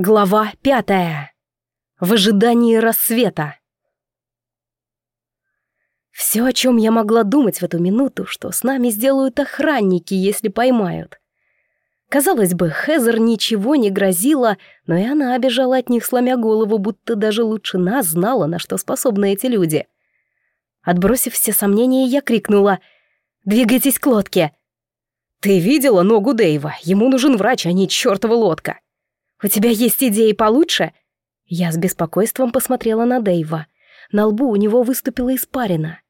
Глава пятая. В ожидании рассвета. Все, о чем я могла думать в эту минуту, что с нами сделают охранники, если поймают. Казалось бы, Хезер ничего не грозила, но и она обижала от них, сломя голову, будто даже лучше нас знала, на что способны эти люди. Отбросив все сомнения, я крикнула «Двигайтесь к лодке!» «Ты видела ногу Дэйва? Ему нужен врач, а не чертова лодка!» «У тебя есть идеи получше?» Я с беспокойством посмотрела на Дэйва. На лбу у него выступила испарина.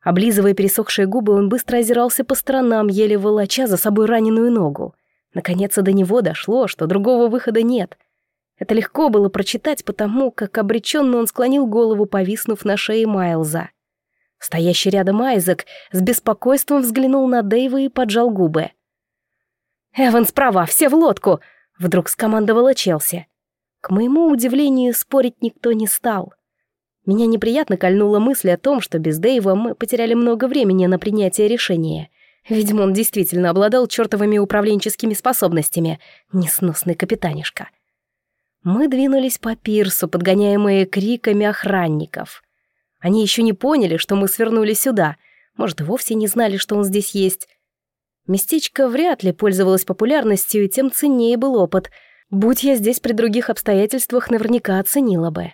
Облизывая пересохшие губы, он быстро озирался по сторонам, еле волоча за собой раненую ногу. Наконец-то до него дошло, что другого выхода нет. Это легко было прочитать потому, как обреченно он склонил голову, повиснув на шее Майлза. Стоящий рядом Айзек с беспокойством взглянул на Дэйва и поджал губы. «Эван справа, все в лодку!» Вдруг скомандовала Челси. К моему удивлению, спорить никто не стал. Меня неприятно кольнула мысль о том, что без Дэйва мы потеряли много времени на принятие решения. Видимо, он действительно обладал чертовыми управленческими способностями. Несносный капитанишка. Мы двинулись по пирсу, подгоняемые криками охранников. Они еще не поняли, что мы свернули сюда. Может, вовсе не знали, что он здесь есть. Местечко вряд ли пользовалось популярностью, и тем ценнее был опыт. Будь я здесь при других обстоятельствах, наверняка оценила бы.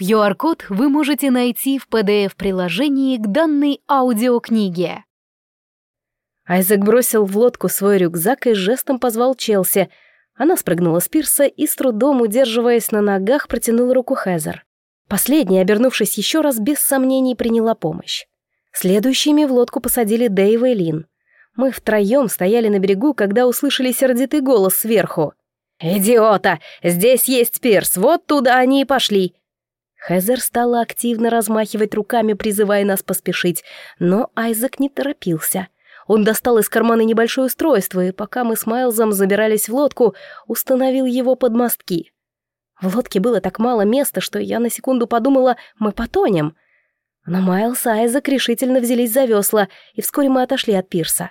QR-код вы можете найти в PDF-приложении к данной аудиокниге. Айзек бросил в лодку свой рюкзак и жестом позвал Челси. Она спрыгнула с пирса и, с трудом удерживаясь на ногах, протянула руку Хезер. Последняя, обернувшись еще раз, без сомнений приняла помощь. Следующими в лодку посадили Дэйва и Лин. Мы втроем стояли на берегу, когда услышали сердитый голос сверху. «Идиота! Здесь есть пирс, вот туда они и пошли!» Хезер стала активно размахивать руками, призывая нас поспешить, но Айзек не торопился. Он достал из кармана небольшое устройство, и пока мы с Майлзом забирались в лодку, установил его под мостки. В лодке было так мало места, что я на секунду подумала, мы потонем — но Майлз и Айзек решительно взялись за весла, и вскоре мы отошли от пирса.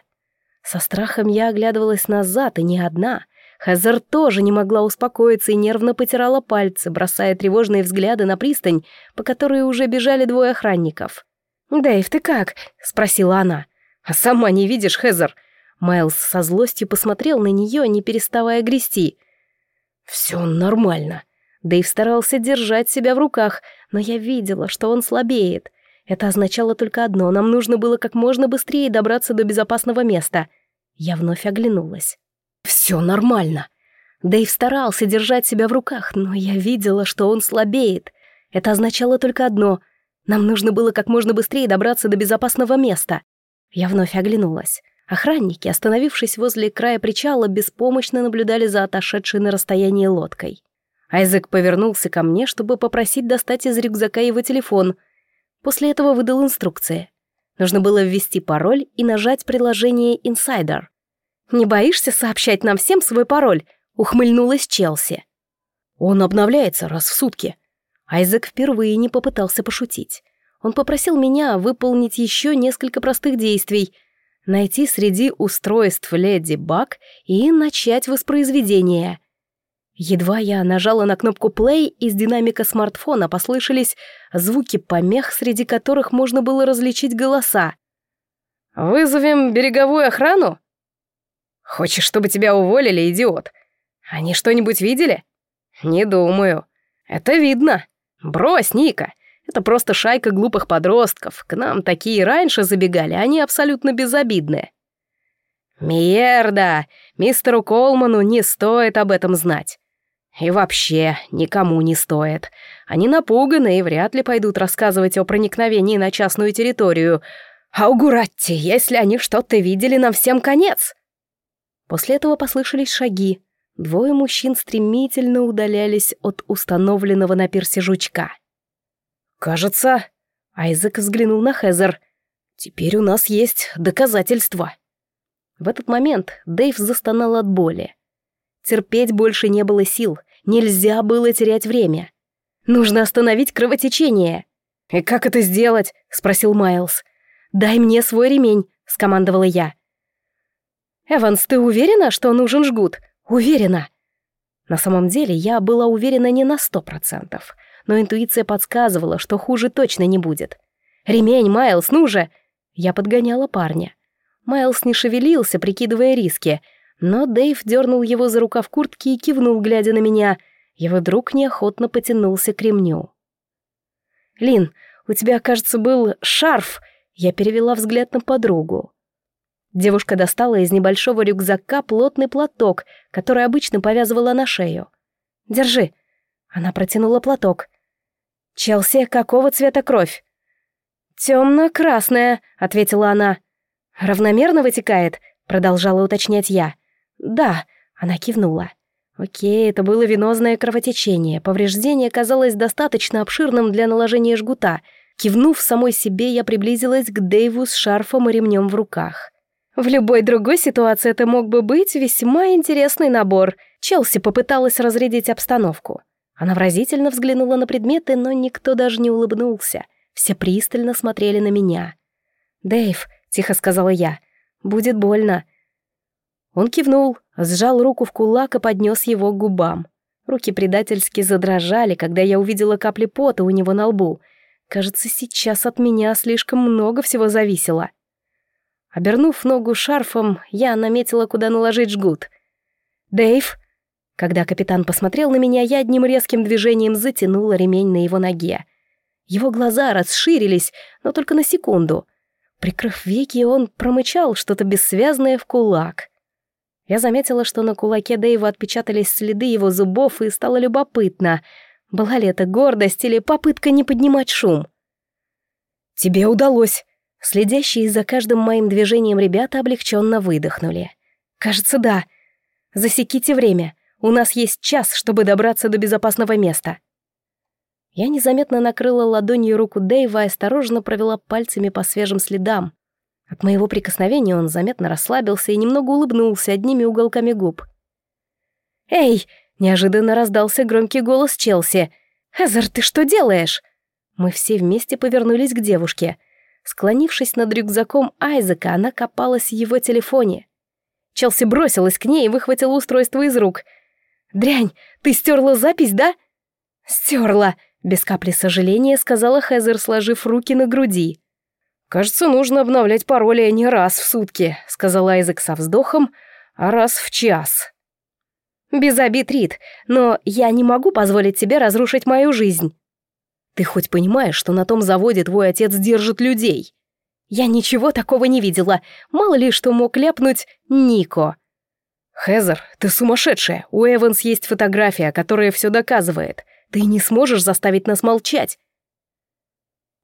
Со страхом я оглядывалась назад, и не одна. Хезер тоже не могла успокоиться и нервно потирала пальцы, бросая тревожные взгляды на пристань, по которой уже бежали двое охранников. «Дэйв, ты как?» — спросила она. «А сама не видишь, Хезер?» Майлз со злостью посмотрел на нее, не переставая грести. «Все нормально». Дэйв старался держать себя в руках, но я видела, что он слабеет. Это означало только одно — нам нужно было как можно быстрее добраться до безопасного места. Я вновь оглянулась. «Все нормально». Дэйв старался держать себя в руках, но я видела, что он слабеет. Это означало только одно — нам нужно было как можно быстрее добраться до безопасного места. Я вновь оглянулась. Охранники, остановившись возле края причала, беспомощно наблюдали за отошедшей на расстояние лодкой. Айзек повернулся ко мне, чтобы попросить достать из рюкзака его телефон — После этого выдал инструкции. Нужно было ввести пароль и нажать приложение Insider. «Не боишься сообщать нам всем свой пароль?» — ухмыльнулась Челси. «Он обновляется раз в сутки». Айзек впервые не попытался пошутить. Он попросил меня выполнить еще несколько простых действий. Найти среди устройств Леди Баг и начать воспроизведение — Едва я нажала на кнопку play, из динамика смартфона послышались звуки помех, среди которых можно было различить голоса. «Вызовем береговую охрану?» «Хочешь, чтобы тебя уволили, идиот? Они что-нибудь видели?» «Не думаю. Это видно. Брось, Ника. Это просто шайка глупых подростков. К нам такие раньше забегали, они абсолютно безобидные». «Мierda! Мистеру Колману не стоит об этом знать. И вообще, никому не стоит. Они напуганы и вряд ли пойдут рассказывать о проникновении на частную территорию. Аугуратти, если они что-то видели, нам всем конец. После этого послышались шаги. Двое мужчин стремительно удалялись от установленного на пирсе жучка. «Кажется...» — Айзек взглянул на Хезер. «Теперь у нас есть доказательства». В этот момент Дэйв застонал от боли. Терпеть больше не было сил. Нельзя было терять время. Нужно остановить кровотечение. «И как это сделать?» — спросил Майлз. «Дай мне свой ремень», — скомандовала я. «Эванс, ты уверена, что нужен жгут?» «Уверена». На самом деле я была уверена не на сто процентов, но интуиция подсказывала, что хуже точно не будет. «Ремень, Майлз, ну же!» Я подгоняла парня. Майлз не шевелился, прикидывая риски, но Дэйв дернул его за рукав куртки и кивнул, глядя на меня. Его друг неохотно потянулся к ремню. «Лин, у тебя, кажется, был шарф!» Я перевела взгляд на подругу. Девушка достала из небольшого рюкзака плотный платок, который обычно повязывала на шею. «Держи». Она протянула платок. «Челси, какого цвета кровь?» «Темно-красная», — ответила она. «Равномерно вытекает?» — продолжала уточнять я. «Да», — она кивнула. Окей, это было венозное кровотечение. Повреждение казалось достаточно обширным для наложения жгута. Кивнув самой себе, я приблизилась к Дэйву с шарфом и ремнем в руках. В любой другой ситуации это мог бы быть весьма интересный набор. Челси попыталась разрядить обстановку. Она выразительно взглянула на предметы, но никто даже не улыбнулся. Все пристально смотрели на меня. «Дэйв», — тихо сказала я, — «будет больно». Он кивнул, сжал руку в кулак и поднес его к губам. Руки предательски задрожали, когда я увидела капли пота у него на лбу. Кажется, сейчас от меня слишком много всего зависело. Обернув ногу шарфом, я наметила, куда наложить жгут. «Дэйв!» Когда капитан посмотрел на меня, я одним резким движением затянула ремень на его ноге. Его глаза расширились, но только на секунду. Прикрыв веки, он промычал что-то бессвязное в кулак. Я заметила, что на кулаке Дэйва отпечатались следы его зубов, и стало любопытно, была ли это гордость или попытка не поднимать шум. «Тебе удалось!» Следящие за каждым моим движением ребята облегченно выдохнули. «Кажется, да. Засеките время. У нас есть час, чтобы добраться до безопасного места». Я незаметно накрыла ладонью руку Дэйва и осторожно провела пальцами по свежим следам. От моего прикосновения он заметно расслабился и немного улыбнулся одними уголками губ. «Эй!» — неожиданно раздался громкий голос Челси. «Эзер, ты что делаешь?» Мы все вместе повернулись к девушке. Склонившись над рюкзаком Айзека, она копалась в его телефоне. Челси бросилась к ней и выхватила устройство из рук. «Дрянь, ты стерла запись, да?» «Стерла», — без капли сожаления сказала Хезер, сложив руки на груди. «Кажется, нужно обновлять пароли не раз в сутки», — сказал Айзек со вздохом, «а раз в час». «Без обид, Рит, но я не могу позволить тебе разрушить мою жизнь». «Ты хоть понимаешь, что на том заводе твой отец держит людей?» «Я ничего такого не видела. Мало ли что мог ляпнуть Нико». «Хезер, ты сумасшедшая. У Эванс есть фотография, которая все доказывает. Ты не сможешь заставить нас молчать.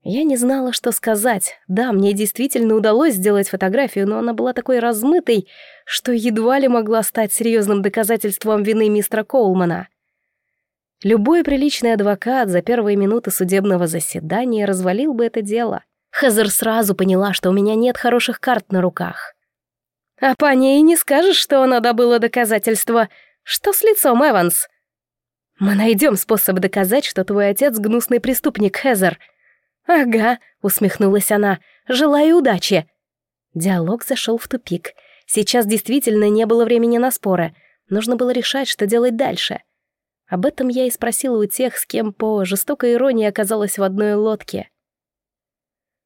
Я не знала, что сказать. Да, мне действительно удалось сделать фотографию, но она была такой размытой, что едва ли могла стать серьезным доказательством вины мистера Коулмана. Любой приличный адвокат за первые минуты судебного заседания развалил бы это дело. Хезер сразу поняла, что у меня нет хороших карт на руках. «А по ней не скажешь, что она добыла доказательства. Что с лицом, Эванс?» «Мы найдем способ доказать, что твой отец гнусный преступник, Хезер», «Ага», — усмехнулась она, — «желаю удачи». Диалог зашел в тупик. Сейчас действительно не было времени на споры. Нужно было решать, что делать дальше. Об этом я и спросила у тех, с кем по жестокой иронии оказалась в одной лодке.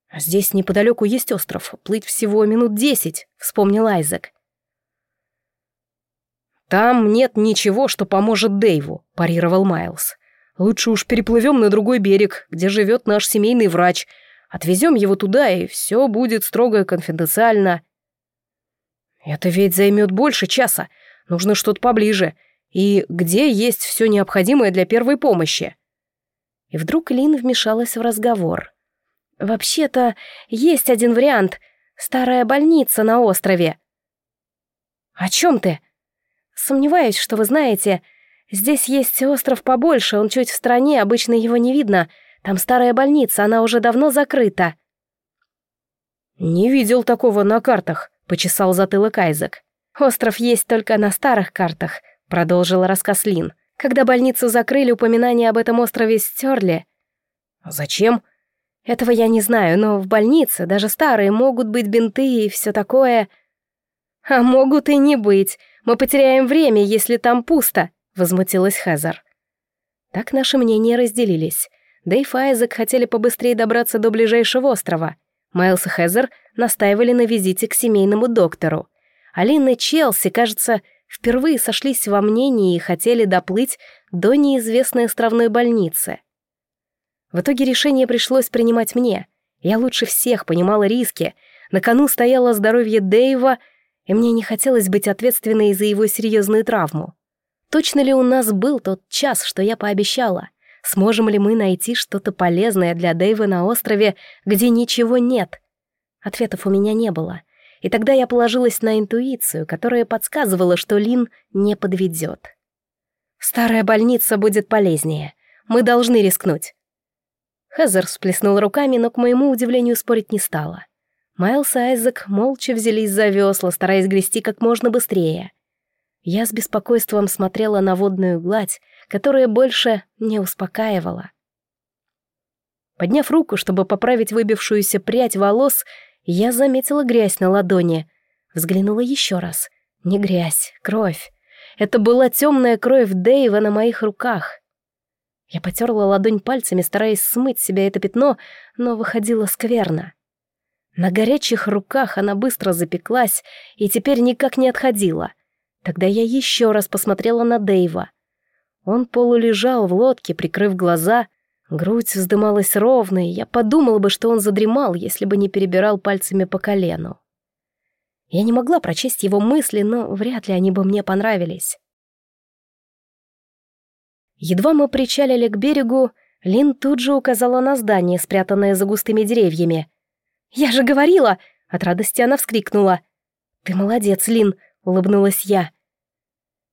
«А «Здесь неподалеку есть остров. Плыть всего минут десять», — вспомнил Айзек. «Там нет ничего, что поможет Дэйву», — парировал Майлз. Лучше уж переплывем на другой берег, где живет наш семейный врач. Отвезем его туда, и все будет строго конфиденциально. Это ведь займет больше часа. Нужно что-то поближе. И где есть все необходимое для первой помощи? И вдруг Лин вмешалась в разговор. «Вообще-то есть один вариант. Старая больница на острове». «О чем ты?» «Сомневаюсь, что вы знаете...» Здесь есть остров побольше, он чуть в стороне, обычно его не видно. Там старая больница, она уже давно закрыта». «Не видел такого на картах», — почесал затылок Айзек. «Остров есть только на старых картах», — продолжила рассказ Лин. «Когда больницу закрыли, упоминание об этом острове стерли». «Зачем?» «Этого я не знаю, но в больнице, даже старые, могут быть бинты и все такое...» «А могут и не быть. Мы потеряем время, если там пусто», возмутилась Хазар. Так наши мнения разделились. Дэйв и Айзек хотели побыстрее добраться до ближайшего острова. Майлз и Хезер настаивали на визите к семейному доктору. Алина и Челси, кажется, впервые сошлись во мнении и хотели доплыть до неизвестной островной больницы. В итоге решение пришлось принимать мне. Я лучше всех понимала риски. На кону стояло здоровье Дэйва, и мне не хотелось быть ответственной за его серьезную травму. Точно ли у нас был тот час, что я пообещала? Сможем ли мы найти что-то полезное для Дэйва на острове, где ничего нет? Ответов у меня не было. И тогда я положилась на интуицию, которая подсказывала, что Лин не подведет. Старая больница будет полезнее. Мы должны рискнуть. Хезер всплеснул руками, но, к моему удивлению, спорить не стала. Майлз и Айзек молча взялись за весла, стараясь грести как можно быстрее. Я с беспокойством смотрела на водную гладь, которая больше не успокаивала. Подняв руку, чтобы поправить выбившуюся прядь волос, я заметила грязь на ладони. Взглянула еще раз. Не грязь, кровь. Это была темная кровь Дэйва на моих руках. Я потерла ладонь пальцами, стараясь смыть себя это пятно, но выходило скверно. На горячих руках она быстро запеклась и теперь никак не отходила. Тогда я еще раз посмотрела на Дэйва. Он полулежал в лодке, прикрыв глаза, грудь вздымалась ровно, и я подумала бы, что он задремал, если бы не перебирал пальцами по колену. Я не могла прочесть его мысли, но вряд ли они бы мне понравились. Едва мы причалили к берегу, Лин тут же указала на здание, спрятанное за густыми деревьями. «Я же говорила!» — от радости она вскрикнула. «Ты молодец, Лин!» — улыбнулась я.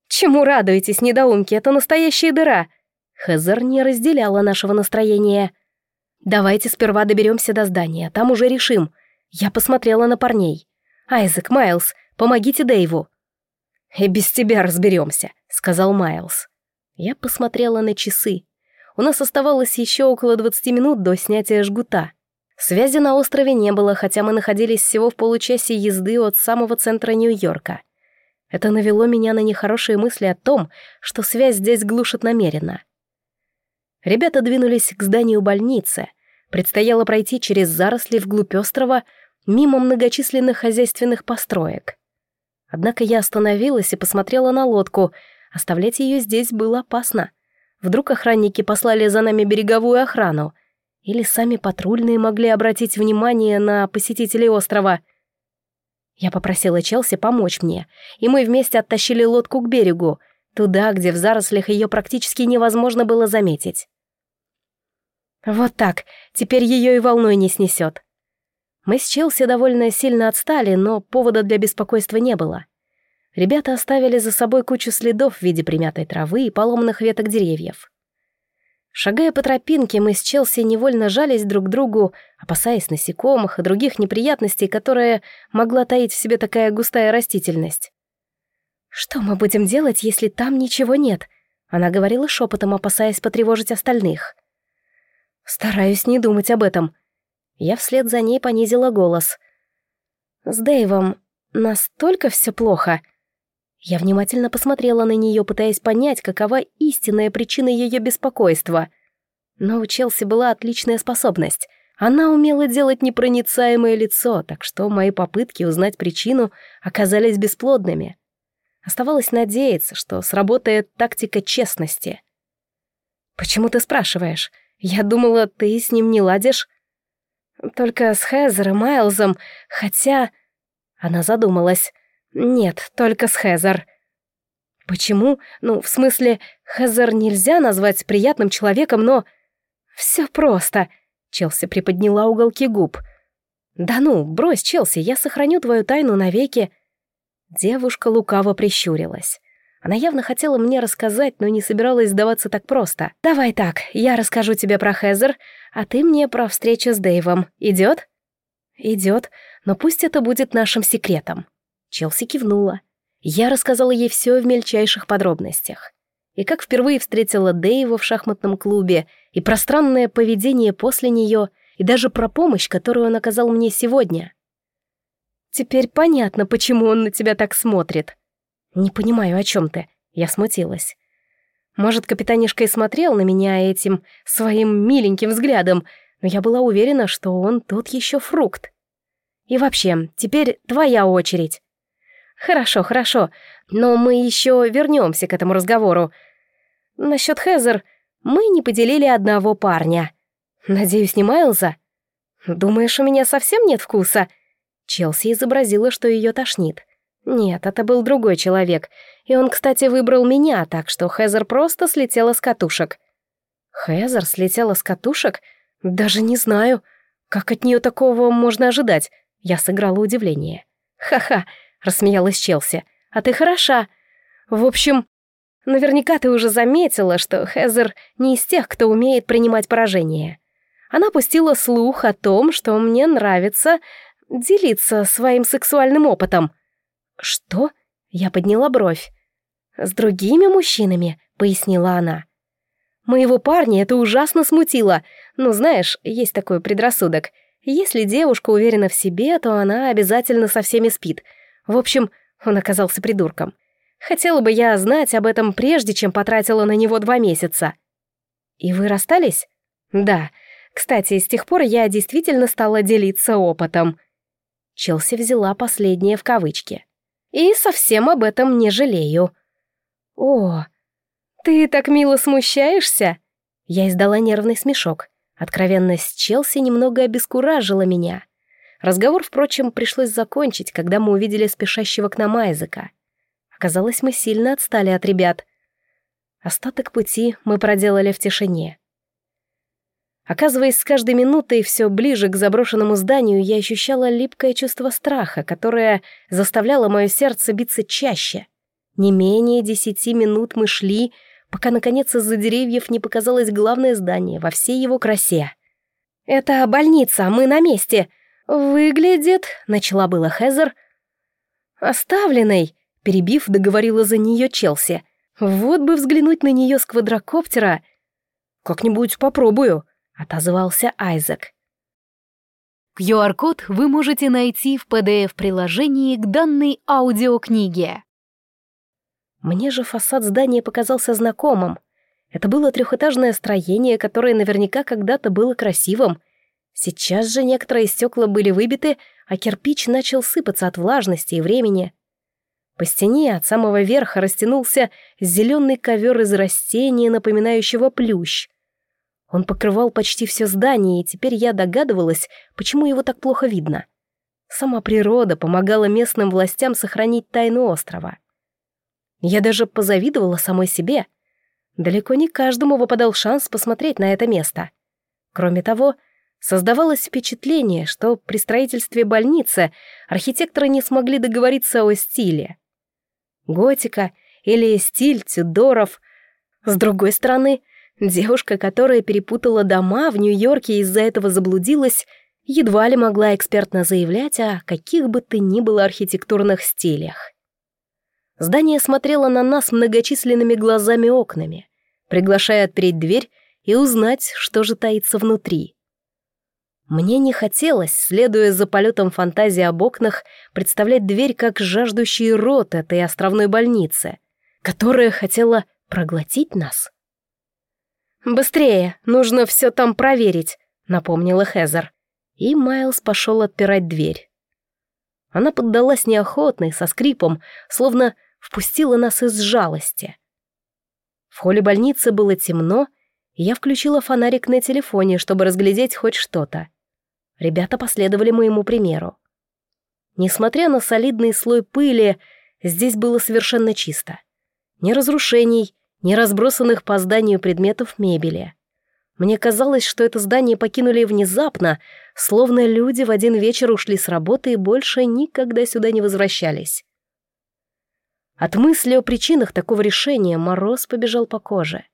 «Чему радуетесь, недоумки? Это настоящая дыра!» Хезер не разделяла нашего настроения. «Давайте сперва доберемся до здания, там уже решим». Я посмотрела на парней. «Айзек, Майлз, помогите Дэйву». «И без тебя разберемся», — сказал Майлз. Я посмотрела на часы. У нас оставалось еще около 20 минут до снятия жгута. Связи на острове не было, хотя мы находились всего в получасе езды от самого центра Нью-Йорка. Это навело меня на нехорошие мысли о том, что связь здесь глушит намеренно. Ребята двинулись к зданию больницы. Предстояло пройти через заросли вглубь острова, мимо многочисленных хозяйственных построек. Однако я остановилась и посмотрела на лодку. Оставлять ее здесь было опасно. Вдруг охранники послали за нами береговую охрану. Или сами патрульные могли обратить внимание на посетителей острова. Я попросила Челси помочь мне, и мы вместе оттащили лодку к берегу, туда, где в зарослях ее практически невозможно было заметить. Вот так, теперь ее и волной не снесет. Мы с Челси довольно сильно отстали, но повода для беспокойства не было. Ребята оставили за собой кучу следов в виде примятой травы и поломанных веток деревьев. Шагая по тропинке, мы с Челси невольно жались друг к другу, опасаясь насекомых и других неприятностей, которые могла таить в себе такая густая растительность. «Что мы будем делать, если там ничего нет?» Она говорила шепотом, опасаясь потревожить остальных. «Стараюсь не думать об этом», я вслед за ней понизила голос. «С Дэйвом настолько все плохо?» Я внимательно посмотрела на нее, пытаясь понять, какова истинная причина ее беспокойства. Но у Челси была отличная способность. Она умела делать непроницаемое лицо, так что мои попытки узнать причину оказались бесплодными. Оставалось надеяться, что сработает тактика честности. «Почему ты спрашиваешь? Я думала, ты с ним не ладишь?» Только с Хезер и Майлзом, хотя... Она задумалась. Нет, только с Хезер. Почему? Ну, в смысле, Хезер нельзя назвать приятным человеком, но... Все просто. Челси приподняла уголки губ. Да ну, брось, Челси, я сохраню твою тайну навеки. Девушка лукаво прищурилась. Она явно хотела мне рассказать, но не собиралась сдаваться так просто. «Давай так, я расскажу тебе про Хезер, а ты мне про встречу с Дэйвом. Идет?» «Идет, но пусть это будет нашим секретом». Челси кивнула. Я рассказала ей все в мельчайших подробностях. И как впервые встретила Дэйва в шахматном клубе, и про странное поведение после нее, и даже про помощь, которую он оказал мне сегодня. «Теперь понятно, почему он на тебя так смотрит», «Не понимаю, о чем ты?» Я смутилась. Может, капитанишка и смотрел на меня этим своим миленьким взглядом, но я была уверена, что он тот еще фрукт. И вообще, теперь твоя очередь. Хорошо, хорошо, но мы еще вернемся к этому разговору. Насчет Хезер мы не поделили одного парня. Надеюсь, не Майлза? Думаешь, у меня совсем нет вкуса? Челси изобразила, что ее тошнит. Нет, это был другой человек. И он, кстати, выбрал меня, так что Хезер просто слетела с катушек. Хезер слетела с катушек? Даже не знаю. Как от нее такого можно ожидать? Я сыграла удивление. «Ха-ха», — рассмеялась Челси. «А ты хороша. В общем, наверняка ты уже заметила, что Хезер не из тех, кто умеет принимать поражение. Она пустила слух о том, что мне нравится делиться своим сексуальным опытом». «Что?» — я подняла бровь. «С другими мужчинами», — пояснила она. «Моего парня это ужасно смутило. Ну, знаешь, есть такой предрассудок. Если девушка уверена в себе, то она обязательно со всеми спит. В общем, он оказался придурком. Хотела бы я знать об этом прежде, чем потратила на него два месяца». «И вы расстались?» «Да. Кстати, с тех пор я действительно стала делиться опытом». Челси взяла последнее в кавычки и совсем об этом не жалею. О, ты так мило смущаешься? Я издала нервный смешок. Откровенность Челси немного обескуражила меня. Разговор, впрочем, пришлось закончить, когда мы увидели спешащего к нам Айзека. Оказалось, мы сильно отстали от ребят. Остаток пути мы проделали в тишине. Оказываясь с каждой минутой все ближе к заброшенному зданию, я ощущала липкое чувство страха, которое заставляло мое сердце биться чаще. Не менее десяти минут мы шли, пока, наконец, из-за деревьев не показалось главное здание во всей его красе. «Это больница, мы на месте. Выглядит...» — начала было Хезер. «Оставленной», — перебив, договорила за нее Челси. «Вот бы взглянуть на нее с квадрокоптера». «Как-нибудь попробую», — отозвался Айзек. QR-код вы можете найти в PDF-приложении к данной аудиокниге. Мне же фасад здания показался знакомым. Это было трехэтажное строение, которое наверняка когда-то было красивым. Сейчас же некоторые стекла были выбиты, а кирпич начал сыпаться от влажности и времени. По стене от самого верха растянулся зеленый ковер из растения, напоминающего плющ. Он покрывал почти все здание, и теперь я догадывалась, почему его так плохо видно. Сама природа помогала местным властям сохранить тайну острова. Я даже позавидовала самой себе. Далеко не каждому выпадал шанс посмотреть на это место. Кроме того, создавалось впечатление, что при строительстве больницы архитекторы не смогли договориться о стиле. Готика или стиль Тюдоров. С другой стороны, Девушка, которая перепутала дома в Нью-Йорке и из-за этого заблудилась, едва ли могла экспертно заявлять о каких бы то ни было архитектурных стилях. Здание смотрело на нас многочисленными глазами-окнами, приглашая открыть дверь и узнать, что же таится внутри. Мне не хотелось, следуя за полетом фантазии об окнах, представлять дверь как жаждущий рот этой островной больницы, которая хотела проглотить нас. «Быстрее, нужно все там проверить», — напомнила Хезер. И Майлз пошел отпирать дверь. Она поддалась неохотно и со скрипом, словно впустила нас из жалости. В холле больницы было темно, и я включила фонарик на телефоне, чтобы разглядеть хоть что-то. Ребята последовали моему примеру. Несмотря на солидный слой пыли, здесь было совершенно чисто. Ни разрушений, ни разбросанных по зданию предметов мебели. Мне казалось, что это здание покинули внезапно, словно люди в один вечер ушли с работы и больше никогда сюда не возвращались. От мысли о причинах такого решения мороз побежал по коже.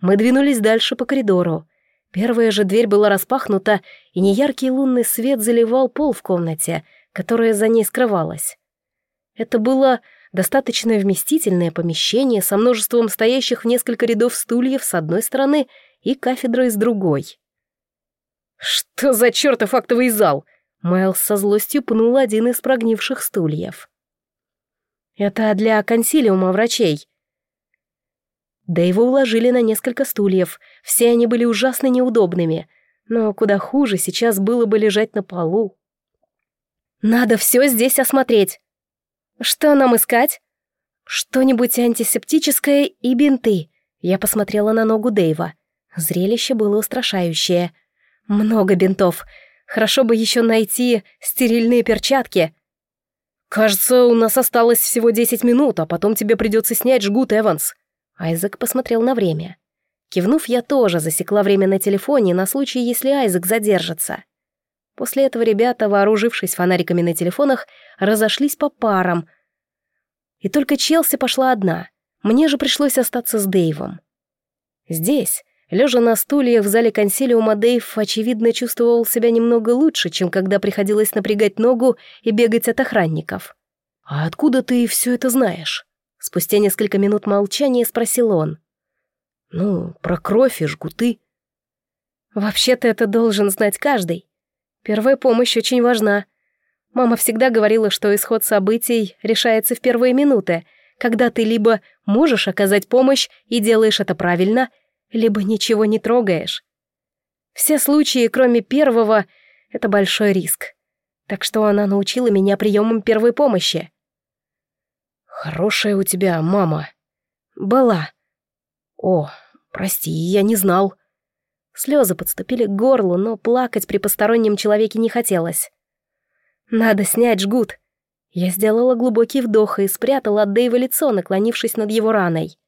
Мы двинулись дальше по коридору. Первая же дверь была распахнута, и неяркий лунный свет заливал пол в комнате, которая за ней скрывалась. Это было достаточно вместительное помещение со множеством стоящих в несколько рядов стульев с одной стороны и кафедрой с другой. «Что за чертов актовый зал?» Майлз со злостью пнул один из прогнивших стульев. «Это для консилиума врачей». Дэйва уложили на несколько стульев, все они были ужасно неудобными, но куда хуже сейчас было бы лежать на полу. «Надо все здесь осмотреть!» «Что нам искать?» «Что-нибудь антисептическое и бинты», я посмотрела на ногу Дэйва. Зрелище было устрашающее. Много бинтов. Хорошо бы еще найти стерильные перчатки. «Кажется, у нас осталось всего десять минут, а потом тебе придется снять жгут, Эванс». Айзек посмотрел на время. Кивнув, я тоже засекла время на телефоне на случай, если Айзек задержится. После этого ребята, вооружившись фонариками на телефонах, разошлись по парам. И только Челси пошла одна. Мне же пришлось остаться с Дэйвом. Здесь, лежа на стульях в зале консилиума, Дэйв, очевидно, чувствовал себя немного лучше, чем когда приходилось напрягать ногу и бегать от охранников. «А откуда ты все это знаешь?» Спустя несколько минут молчания спросил он. «Ну, про кровь и жгуты». «Вообще-то это должен знать каждый. Первая помощь очень важна. Мама всегда говорила, что исход событий решается в первые минуты — когда ты либо можешь оказать помощь и делаешь это правильно, либо ничего не трогаешь. Все случаи, кроме первого, — это большой риск. Так что она научила меня приемам первой помощи. «Хорошая у тебя мама». «Была». «О, прости, я не знал». Слезы подступили к горлу, но плакать при постороннем человеке не хотелось. «Надо снять жгут», я сделала глубокий вдох и спрятала от Дэйва лицо, наклонившись над его раной.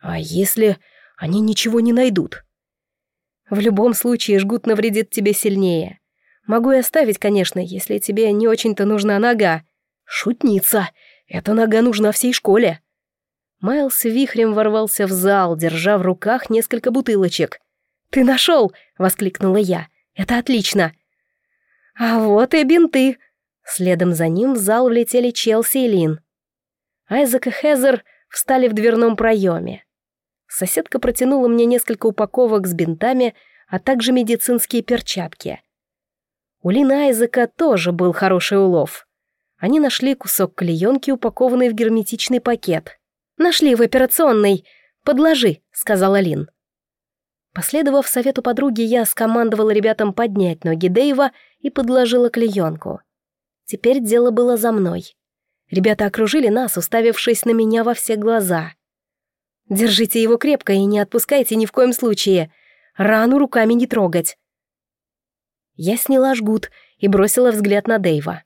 «А если они ничего не найдут?» «В любом случае жгут навредит тебе сильнее. Могу и оставить, конечно, если тебе не очень-то нужна нога». «Шутница! Эта нога нужна всей школе!» Майлз вихрем ворвался в зал, держа в руках несколько бутылочек. «Ты нашел!» — воскликнула я. «Это отлично!» «А вот и бинты!» Следом за ним в зал влетели Челси и Лин. Айзек и Хезер встали в дверном проеме. Соседка протянула мне несколько упаковок с бинтами, а также медицинские перчатки. У Лина Айзека тоже был хороший улов. Они нашли кусок клеенки, упакованный в герметичный пакет. «Нашли в операционной. Подложи», — сказала Лин. Последовав совету подруги, я скомандовала ребятам поднять ноги Дэйва и подложила клеенку. Теперь дело было за мной. Ребята окружили нас, уставившись на меня во все глаза. «Держите его крепко и не отпускайте ни в коем случае. Рану руками не трогать». Я сняла жгут и бросила взгляд на Дэйва.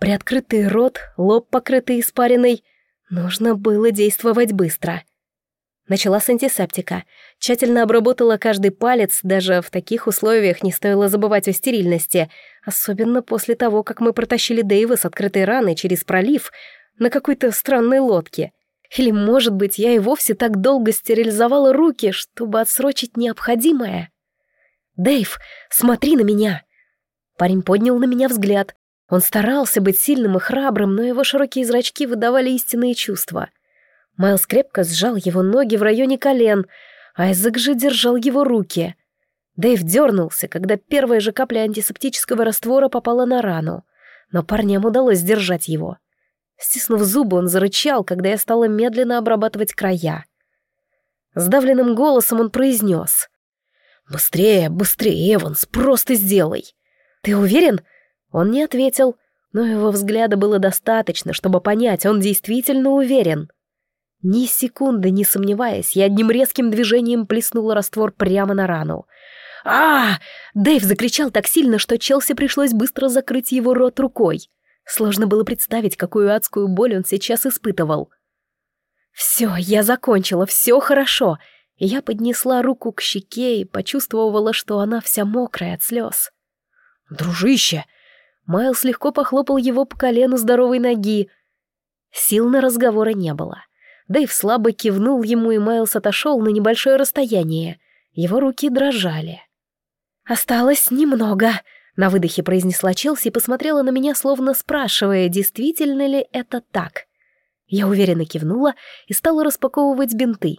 Приоткрытый рот, лоб покрытый испариной. Нужно было действовать быстро. Начала с антисептика. Тщательно обработала каждый палец, даже в таких условиях не стоило забывать о стерильности, особенно после того, как мы протащили Дэйва с открытой раной через пролив на какой-то странной лодке. Или, может быть, я и вовсе так долго стерилизовала руки, чтобы отсрочить необходимое? «Дэйв, смотри на меня!» Парень поднял на меня взгляд. Он старался быть сильным и храбрым, но его широкие зрачки выдавали истинные чувства — Майлз крепко сжал его ноги в районе колен, Айзек же держал его руки. Дэйв дернулся, когда первая же капля антисептического раствора попала на рану, но парням удалось сдержать его. Стиснув зубы, он зарычал, когда я стала медленно обрабатывать края. Сдавленным голосом он произнес. «Быстрее, быстрее, Эванс, просто сделай!» «Ты уверен?» Он не ответил, но его взгляда было достаточно, чтобы понять, он действительно уверен. Ни секунды не сомневаясь, я одним резким движением плеснула раствор прямо на рану. а, Дэйв закричал так сильно, что Челси пришлось быстро закрыть его рот рукой. Сложно было представить, какую адскую боль он сейчас испытывал. «Все, я закончила, все хорошо!» Я поднесла руку к щеке и почувствовала, что она вся мокрая от слез. «Дружище!» Майлз легко похлопал его по колену здоровой ноги. Сил на разговоры не было. Дэйв слабо кивнул ему, и Майлз отошел на небольшое расстояние. Его руки дрожали. «Осталось немного», — на выдохе произнесла Челси и посмотрела на меня, словно спрашивая, действительно ли это так. Я уверенно кивнула и стала распаковывать бинты.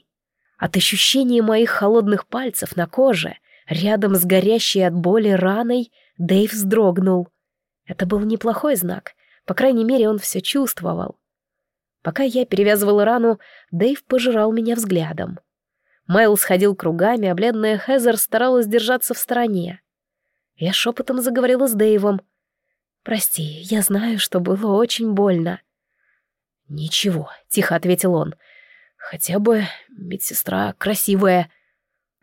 От ощущения моих холодных пальцев на коже, рядом с горящей от боли раной, Дэйв вздрогнул. Это был неплохой знак, по крайней мере, он все чувствовал. Пока я перевязывала рану, Дэйв пожирал меня взглядом. Майлз ходил кругами, а бледная Хезер старалась держаться в стороне. Я шепотом заговорила с Дэйвом. «Прости, я знаю, что было очень больно». «Ничего», — тихо ответил он. «Хотя бы медсестра красивая».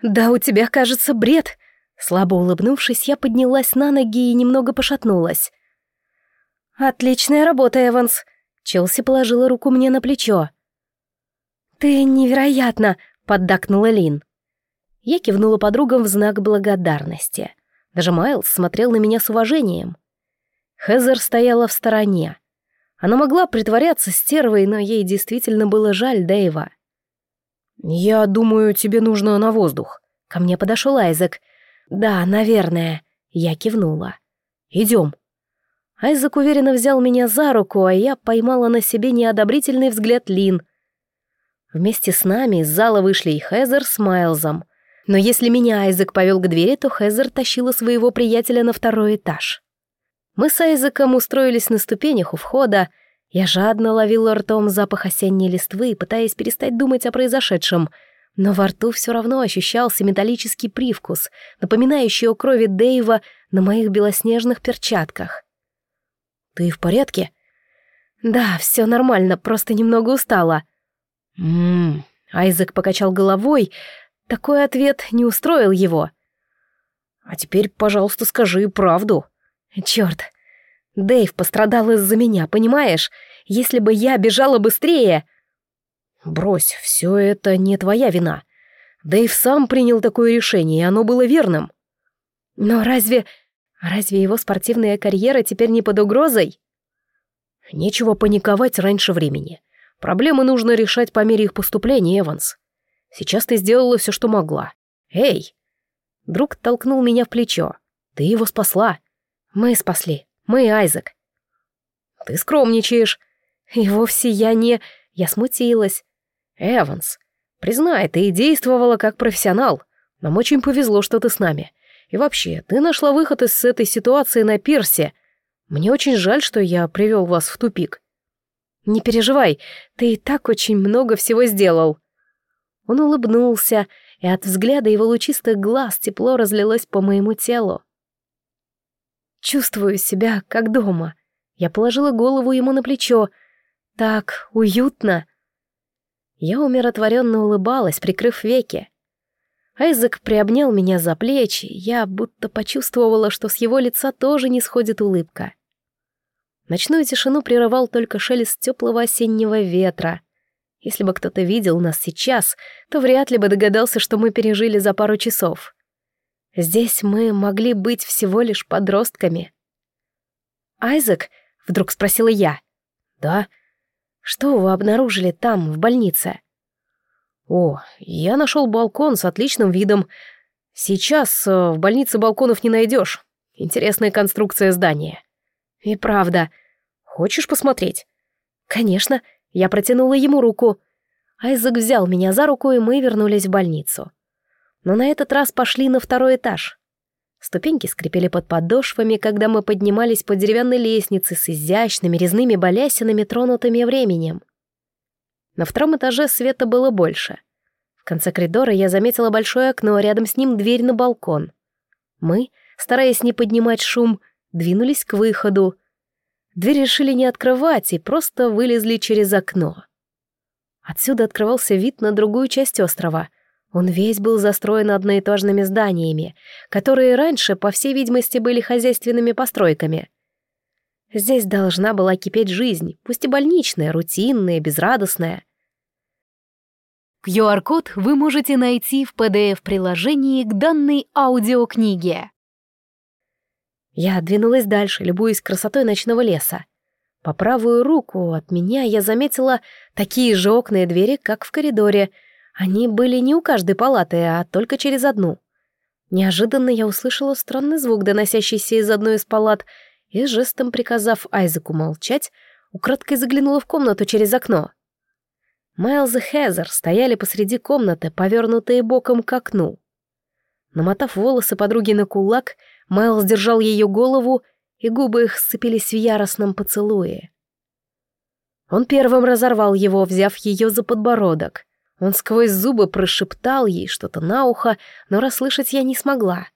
«Да у тебя, кажется, бред!» Слабо улыбнувшись, я поднялась на ноги и немного пошатнулась. «Отличная работа, Эванс!» Челси положила руку мне на плечо. «Ты невероятно!» — поддакнула Лин. Я кивнула подругам в знак благодарности. Даже Майлз смотрел на меня с уважением. Хезер стояла в стороне. Она могла притворяться стервой, но ей действительно было жаль Дэйва. «Я думаю, тебе нужно на воздух». Ко мне подошел Айзек. «Да, наверное». Я кивнула. «Идем». Айзек уверенно взял меня за руку, а я поймала на себе неодобрительный взгляд Лин. Вместе с нами из зала вышли и Хезер с Майлзом. Но если меня Айзек повел к двери, то Хезер тащила своего приятеля на второй этаж. Мы с Айзеком устроились на ступенях у входа. Я жадно ловила ртом запах осенней листвы, пытаясь перестать думать о произошедшем. Но во рту все равно ощущался металлический привкус, напоминающий о крови Дэйва на моих белоснежных перчатках. «Ты в порядке?» «Да, все нормально, просто немного устала». «Ммм...» Айзек покачал головой. Такой ответ не устроил его. «А теперь, пожалуйста, скажи правду». Черт, Дэйв пострадал из-за меня, понимаешь? Если бы я бежала быстрее... Брось, все это не твоя вина. Дэйв сам принял такое решение, и оно было верным. Но разве... Разве его спортивная карьера теперь не под угрозой? Нечего паниковать раньше времени. Проблемы нужно решать по мере их поступления, Эванс. Сейчас ты сделала все, что могла. Эй! Друг толкнул меня в плечо. Ты его спасла. Мы спасли. Мы, Айзек. Ты скромничаешь. И вовсе я не... Я смутилась. Эванс, признай, ты действовала как профессионал. Нам очень повезло, что ты с нами. И вообще, ты нашла выход из этой ситуации на пирсе. Мне очень жаль, что я привел вас в тупик. Не переживай, ты и так очень много всего сделал. Он улыбнулся, и от взгляда его лучистых глаз тепло разлилось по моему телу. Чувствую себя как дома. Я положила голову ему на плечо. Так уютно. Я умиротворенно улыбалась, прикрыв веки. Айзек приобнял меня за плечи, я будто почувствовала, что с его лица тоже не сходит улыбка. Ночную тишину прерывал только шелест теплого осеннего ветра. Если бы кто-то видел нас сейчас, то вряд ли бы догадался, что мы пережили за пару часов. Здесь мы могли быть всего лишь подростками. «Айзек?» — вдруг спросила я. «Да». «Что вы обнаружили там, в больнице?» «О, я нашел балкон с отличным видом. Сейчас э, в больнице балконов не найдешь. Интересная конструкция здания». «И правда. Хочешь посмотреть?» «Конечно». Я протянула ему руку. Айзек взял меня за руку, и мы вернулись в больницу но на этот раз пошли на второй этаж. Ступеньки скрипели под подошвами, когда мы поднимались по деревянной лестнице с изящными резными балясинами, тронутыми временем. На втором этаже света было больше. В конце коридора я заметила большое окно, а рядом с ним дверь на балкон. Мы, стараясь не поднимать шум, двинулись к выходу. Дверь решили не открывать и просто вылезли через окно. Отсюда открывался вид на другую часть острова — он весь был застроен одноэтажными зданиями, которые раньше, по всей видимости, были хозяйственными постройками. Здесь должна была кипеть жизнь, пусть и больничная, рутинная, безрадостная. QR-код вы можете найти в PDF-приложении к данной аудиокниге. Я двинулась дальше, любуясь красотой ночного леса. По правую руку от меня я заметила такие же окна и двери, как в коридоре — они были не у каждой палаты, а только через одну. Неожиданно я услышала странный звук, доносящийся из одной из палат, и жестом приказав Айзеку молчать, украдкой заглянула в комнату через окно. Майлз и Хезер стояли посреди комнаты, повернутые боком к окну. Намотав волосы подруги на кулак, Майлз держал ее голову, и губы их сцепились в яростном поцелуе. Он первым разорвал его, взяв ее за подбородок. Он сквозь зубы прошептал ей что-то на ухо, но расслышать я не смогла.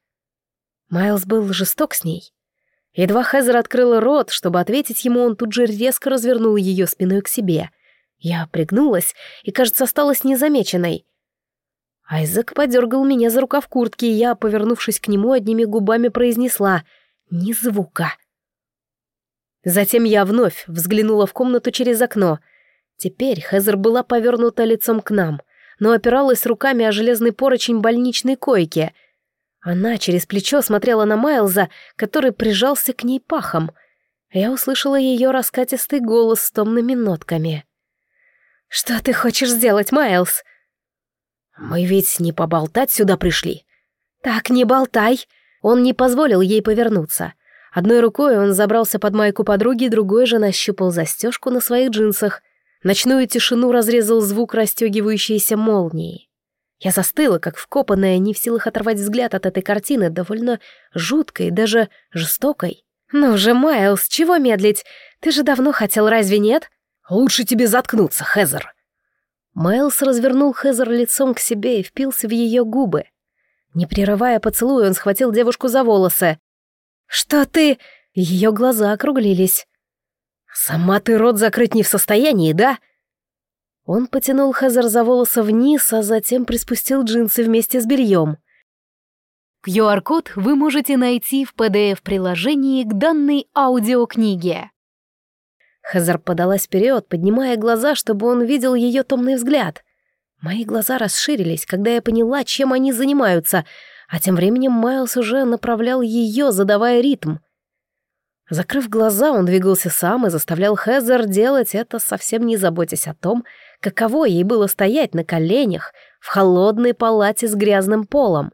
Майлз был жесток с ней. Едва Хезер открыла рот, чтобы ответить ему, он тут же резко развернул ее спиной к себе. Я пригнулась и, кажется, осталась незамеченной. Айзек подергал меня за рукав куртки, и я, повернувшись к нему, одними губами произнесла «Ни звука». Затем я вновь взглянула в комнату через окно. Теперь Хезер была повернута лицом к нам, но опиралась руками о железный поручень больничной койки. Она через плечо смотрела на Майлза, который прижался к ней пахом. Я услышала ее раскатистый голос с томными нотками. «Что ты хочешь сделать, Майлз?» «Мы ведь не поболтать сюда пришли». «Так не болтай!» Он не позволил ей повернуться. Одной рукой он забрался под майку подруги, другой же нащупал застежку на своих джинсах. Ночную тишину разрезал звук расстегивающейся молнии. Я застыла, как вкопанная, не в силах оторвать взгляд от этой картины, довольно жуткой, даже жестокой. «Ну же, Майлз, чего медлить? Ты же давно хотел, разве нет?» «Лучше тебе заткнуться, Хезер!» Майлз развернул Хезер лицом к себе и впился в ее губы. Не прерывая поцелуя, он схватил девушку за волосы. «Что ты...» Ее глаза округлились. «Сама ты рот закрыть не в состоянии, да?» Он потянул Хезер за волосы вниз, а затем приспустил джинсы вместе с бельем. QR-код вы можете найти в PDF-приложении к данной аудиокниге. Хезер подалась вперед, поднимая глаза, чтобы он видел ее томный взгляд. Мои глаза расширились, когда я поняла, чем они занимаются, а тем временем Майлз уже направлял ее, задавая ритм. Закрыв глаза, он двигался сам и заставлял Хезер делать это, совсем не заботясь о том, каково ей было стоять на коленях в холодной палате с грязным полом.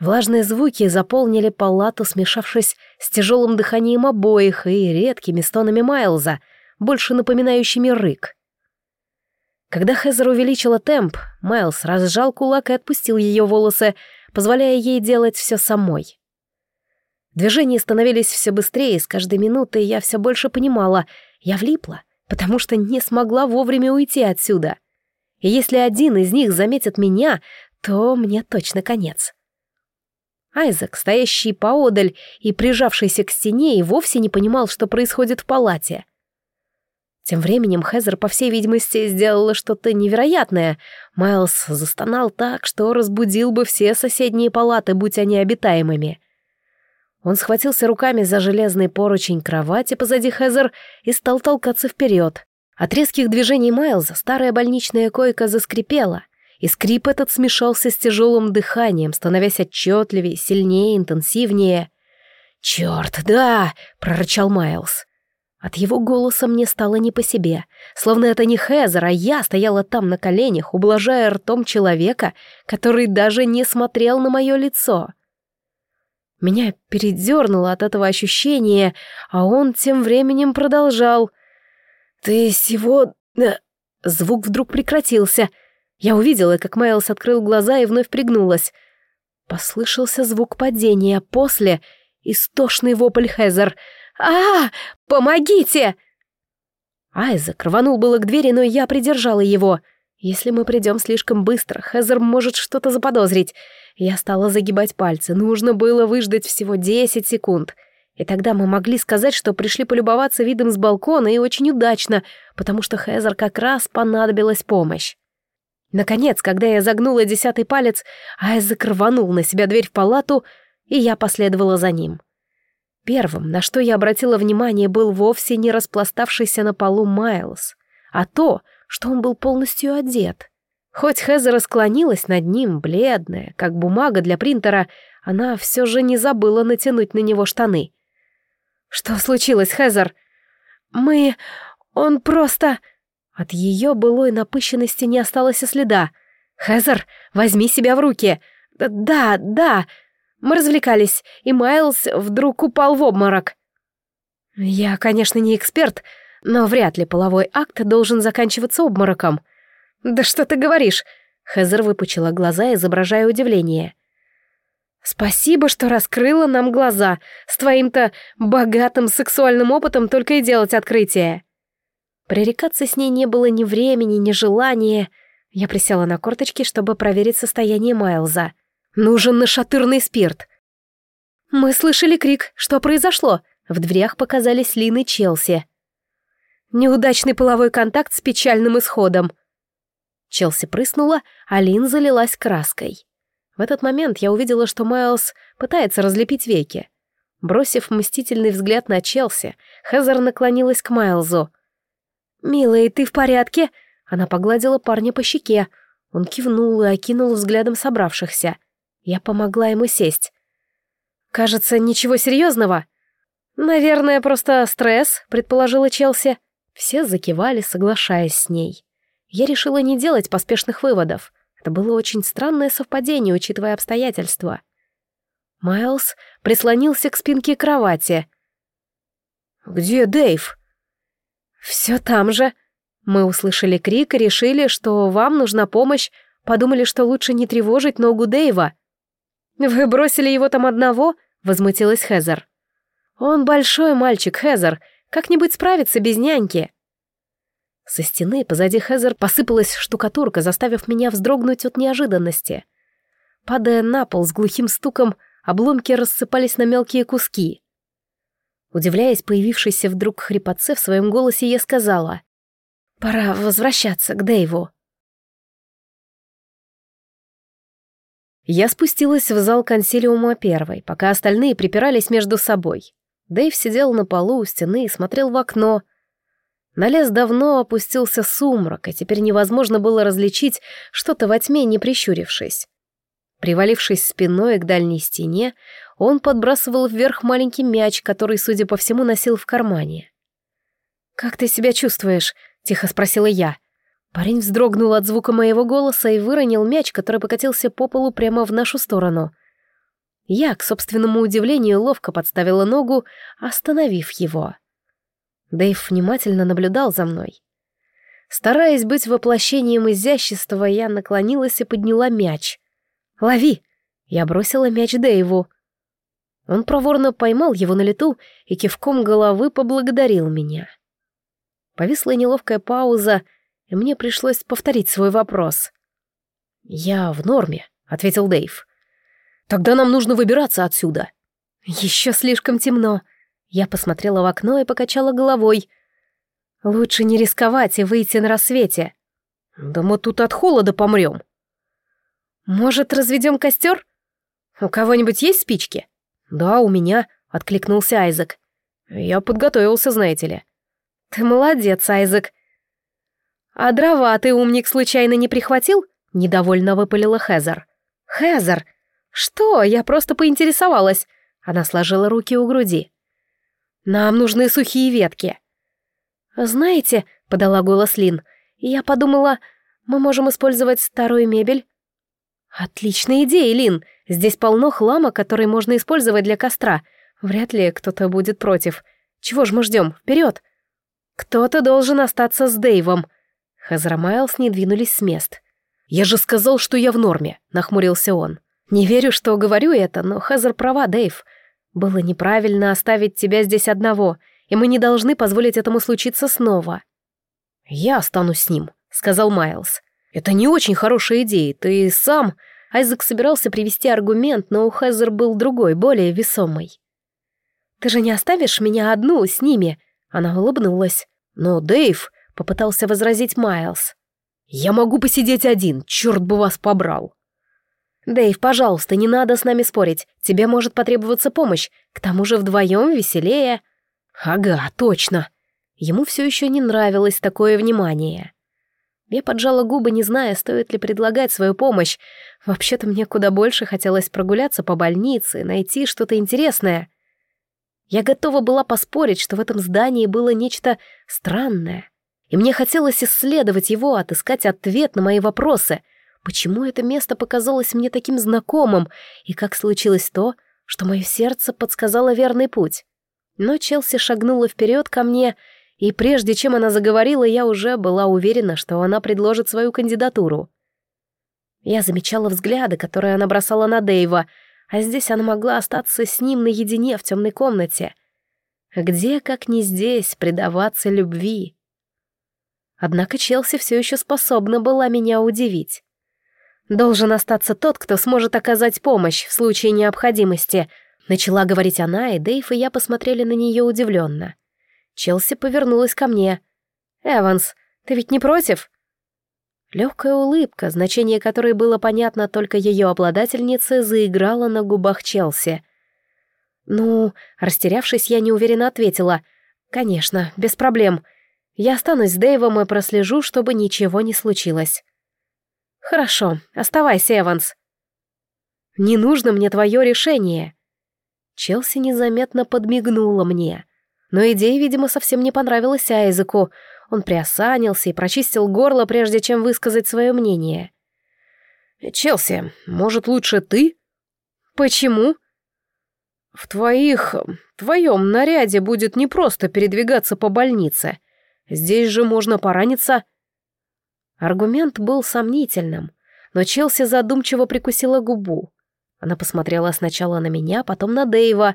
Влажные звуки заполнили палату, смешавшись с тяжелым дыханием обоих и редкими стонами Майлза, больше напоминающими рык. Когда Хезер увеличила темп, Майлз разжал кулак и отпустил ее волосы, позволяя ей делать все самой. Движения становились все быстрее, и с каждой минутой я все больше понимала, я влипла, потому что не смогла вовремя уйти отсюда. И если один из них заметит меня, то мне точно конец. Айзек, стоящий поодаль и прижавшийся к стене, и вовсе не понимал, что происходит в палате. Тем временем Хезер, по всей видимости, сделала что-то невероятное. Майлз застонал так, что разбудил бы все соседние палаты, будь они обитаемыми. Он схватился руками за железный поручень кровати позади Хезер и стал толкаться вперед. От резких движений Майлза старая больничная койка заскрипела — и скрип этот смешался с тяжелым дыханием, становясь отчетливее, сильнее, интенсивнее. «Черт, да!» — прорычал Майлз. От его голоса мне стало не по себе, словно это не Хезер, а я стояла там на коленях, ублажая ртом человека, который даже не смотрел на мое лицо. Меня передернуло от этого ощущения, а он тем временем продолжал. «Ты сегодня...» Звук вдруг прекратился — я увидела, как Майлз открыл глаза и вновь пригнулась. Послышался звук падения, после — истошный вопль Хезер. а, Помогите!» Айзек рванул было к двери, но я придержала его. Если мы придем слишком быстро, Хезер может что-то заподозрить. Я стала загибать пальцы. Нужно было выждать всего десять секунд. И тогда мы могли сказать, что пришли полюбоваться видом с балкона и очень удачно, потому что Хезер как раз понадобилась помощь. Наконец, когда я загнула десятый палец, Айзек рванул на себя дверь в палату, и я последовала за ним. Первым, на что я обратила внимание, был вовсе не распластавшийся на полу Майлз, а то, что он был полностью одет. Хоть Хезер склонилась над ним, бледная, как бумага для принтера, она все же не забыла натянуть на него штаны. «Что случилось, Хезер?» «Мы... Он просто...» От ее былой напыщенности не осталось и следа. «Хезер, возьми себя в руки!» «Да, да!» Мы развлекались, и Майлз вдруг упал в обморок. Я, конечно, не эксперт, но вряд ли половой акт должен заканчиваться обмороком. «Да что ты говоришь?» Хезер выпучила глаза, изображая удивление. «Спасибо, что раскрыла нам глаза. С твоим-то богатым сексуальным опытом только и делать открытие». Пререкаться с ней не было ни времени, ни желания. Я присела на корточки, чтобы проверить состояние Майлза. Нужен нашатырный спирт. Мы слышали крик. Что произошло? В дверях показались Лин и Челси. Неудачный половой контакт с печальным исходом. Челси прыснула, а Лин залилась краской. В этот момент я увидела, что Майлз пытается разлепить веки. Бросив мстительный взгляд на Челси, Хезер наклонилась к Майлзу. «Милый, ты в порядке?» Она погладила парня по щеке. Он кивнул и окинул взглядом собравшихся. Я помогла ему сесть. «Кажется, ничего серьезного?» «Наверное, просто стресс», — предположила Челси. Все закивали, соглашаясь с ней. Я решила не делать поспешных выводов. Это было очень странное совпадение, учитывая обстоятельства. Майлз прислонился к спинке кровати. «Где Дэйв?» «Все там же». Мы услышали крик и решили, что вам нужна помощь, подумали, что лучше не тревожить ногу Дэйва. «Вы бросили его там одного?» — возмутилась Хезер. «Он большой мальчик, Хезер, как-нибудь справится без няньки». Со стены позади Хезер посыпалась штукатурка, заставив меня вздрогнуть от неожиданности. Падая на пол с глухим стуком, обломки рассыпались на мелкие куски. Удивляясь появившейся вдруг хрипотце в своем голосе, я сказала «Пора возвращаться к Дэйву». Я спустилась в зал консилиума первой, пока остальные припирались между собой. Дэйв сидел на полу у стены и смотрел в окно. На лес давно опустился сумрак, и теперь невозможно было различить что-то во тьме, не прищурившись. Привалившись спиной к дальней стене, он подбрасывал вверх маленький мяч, который, судя по всему, носил в кармане. «Как ты себя чувствуешь?» — тихо спросила я. Парень вздрогнул от звука моего голоса и выронил мяч, который покатился по полу прямо в нашу сторону. Я, к собственному удивлению, ловко подставила ногу, остановив его. Дэйв внимательно наблюдал за мной. Стараясь быть воплощением изящества, я наклонилась и подняла мяч. «Лови!» Я бросила мяч Дэйву. Он проворно поймал его на лету и кивком головы поблагодарил меня. Повисла неловкая пауза, и мне пришлось повторить свой вопрос. «Я в норме», — ответил Дэйв. «Тогда нам нужно выбираться отсюда». «Еще слишком темно». Я посмотрела в окно и покачала головой. «Лучше не рисковать и выйти на рассвете». «Да мы тут от холода помрем». «Может, разведем костер? У кого-нибудь есть спички?» «Да, у меня», — откликнулся Айзек. «Я подготовился, знаете ли». «Ты молодец, Айзек». «А дрова ты, умник, случайно не прихватил?» — недовольно выпалила Хезер. «Хезер! Что? Я просто поинтересовалась». Она сложила руки у груди. «Нам нужны сухие ветки». «Знаете», — подала голос Лин, — «я подумала, мы можем использовать старую мебель». «Отличная идея, Лин. Здесь полно хлама, который можно использовать для костра. Вряд ли кто-то будет против. Чего ж мы ждем? Вперед!» «Кто-то должен остаться с Дэйвом». Хазра Майлз не двинулись с мест. «Я же сказал, что я в норме», — нахмурился он. «Не верю, что говорю это, но Хазар права, Дэйв. Было неправильно оставить тебя здесь одного, и мы не должны позволить этому случиться снова». «Я останусь с ним», — сказал Майлз. «Это не очень хорошая идея, ты сам...» Айзек собирался привести аргумент, но у Хезер был другой, более весомый. «Ты же не оставишь меня одну с ними?» Она улыбнулась. «Но Дэйв...» — попытался возразить Майлз. «Я могу посидеть один, черт бы вас побрал!» «Дэйв, пожалуйста, не надо с нами спорить. Тебе может потребоваться помощь. К тому же вдвоем веселее». «Ага, точно». Ему все еще не нравилось такое внимание. Я поджала губы, не зная, стоит ли предлагать свою помощь. Вообще-то мне куда больше хотелось прогуляться по больнице, найти что-то интересное. Я готова была поспорить, что в этом здании было нечто странное. И мне хотелось исследовать его, отыскать ответ на мои вопросы. Почему это место показалось мне таким знакомым, и как случилось то, что мое сердце подсказало верный путь? Но Челси шагнула вперед ко мне — и прежде чем она заговорила, я уже была уверена, что она предложит свою кандидатуру. Я замечала взгляды, которые она бросала на Дэйва, а здесь она могла остаться с ним наедине в темной комнате. Где, как не здесь, предаваться любви? Однако Челси все еще способна была меня удивить. «Должен остаться тот, кто сможет оказать помощь в случае необходимости», начала говорить она, и Дейв и я посмотрели на нее удивленно. Челси повернулась ко мне. «Эванс, ты ведь не против?» Легкая улыбка, значение которой было понятно только ее обладательнице, заиграла на губах Челси. «Ну...» — растерявшись, я неуверенно ответила. «Конечно, без проблем. Я останусь с Дэйвом и прослежу, чтобы ничего не случилось». «Хорошо, оставайся, Эванс». «Не нужно мне твое решение». Челси незаметно подмигнула мне. Но идея, видимо, совсем не понравилась Айзеку. Он приосанился и прочистил горло, прежде чем высказать свое мнение. «Челси, может, лучше ты?» «Почему?» «В твоих... твоем наряде будет непросто передвигаться по больнице. Здесь же можно пораниться». Аргумент был сомнительным, но Челси задумчиво прикусила губу. Она посмотрела сначала на меня, потом на Дэйва.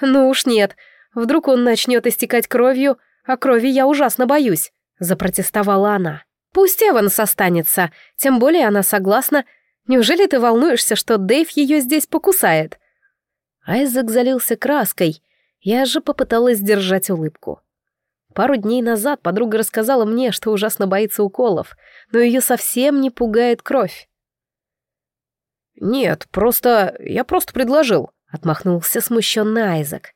«Ну уж нет, вдруг он начнет истекать кровью, а крови я ужасно боюсь», — запротестовала она. «Пусть Эванс останется, тем более она согласна. Неужели ты волнуешься, что Дэйв ее здесь покусает?» Айзек залился краской, я же попыталась сдержать улыбку. Пару дней назад подруга рассказала мне, что ужасно боится уколов, но ее совсем не пугает кровь. «Нет, просто... я просто предложил», — отмахнулся смущенный Айзек.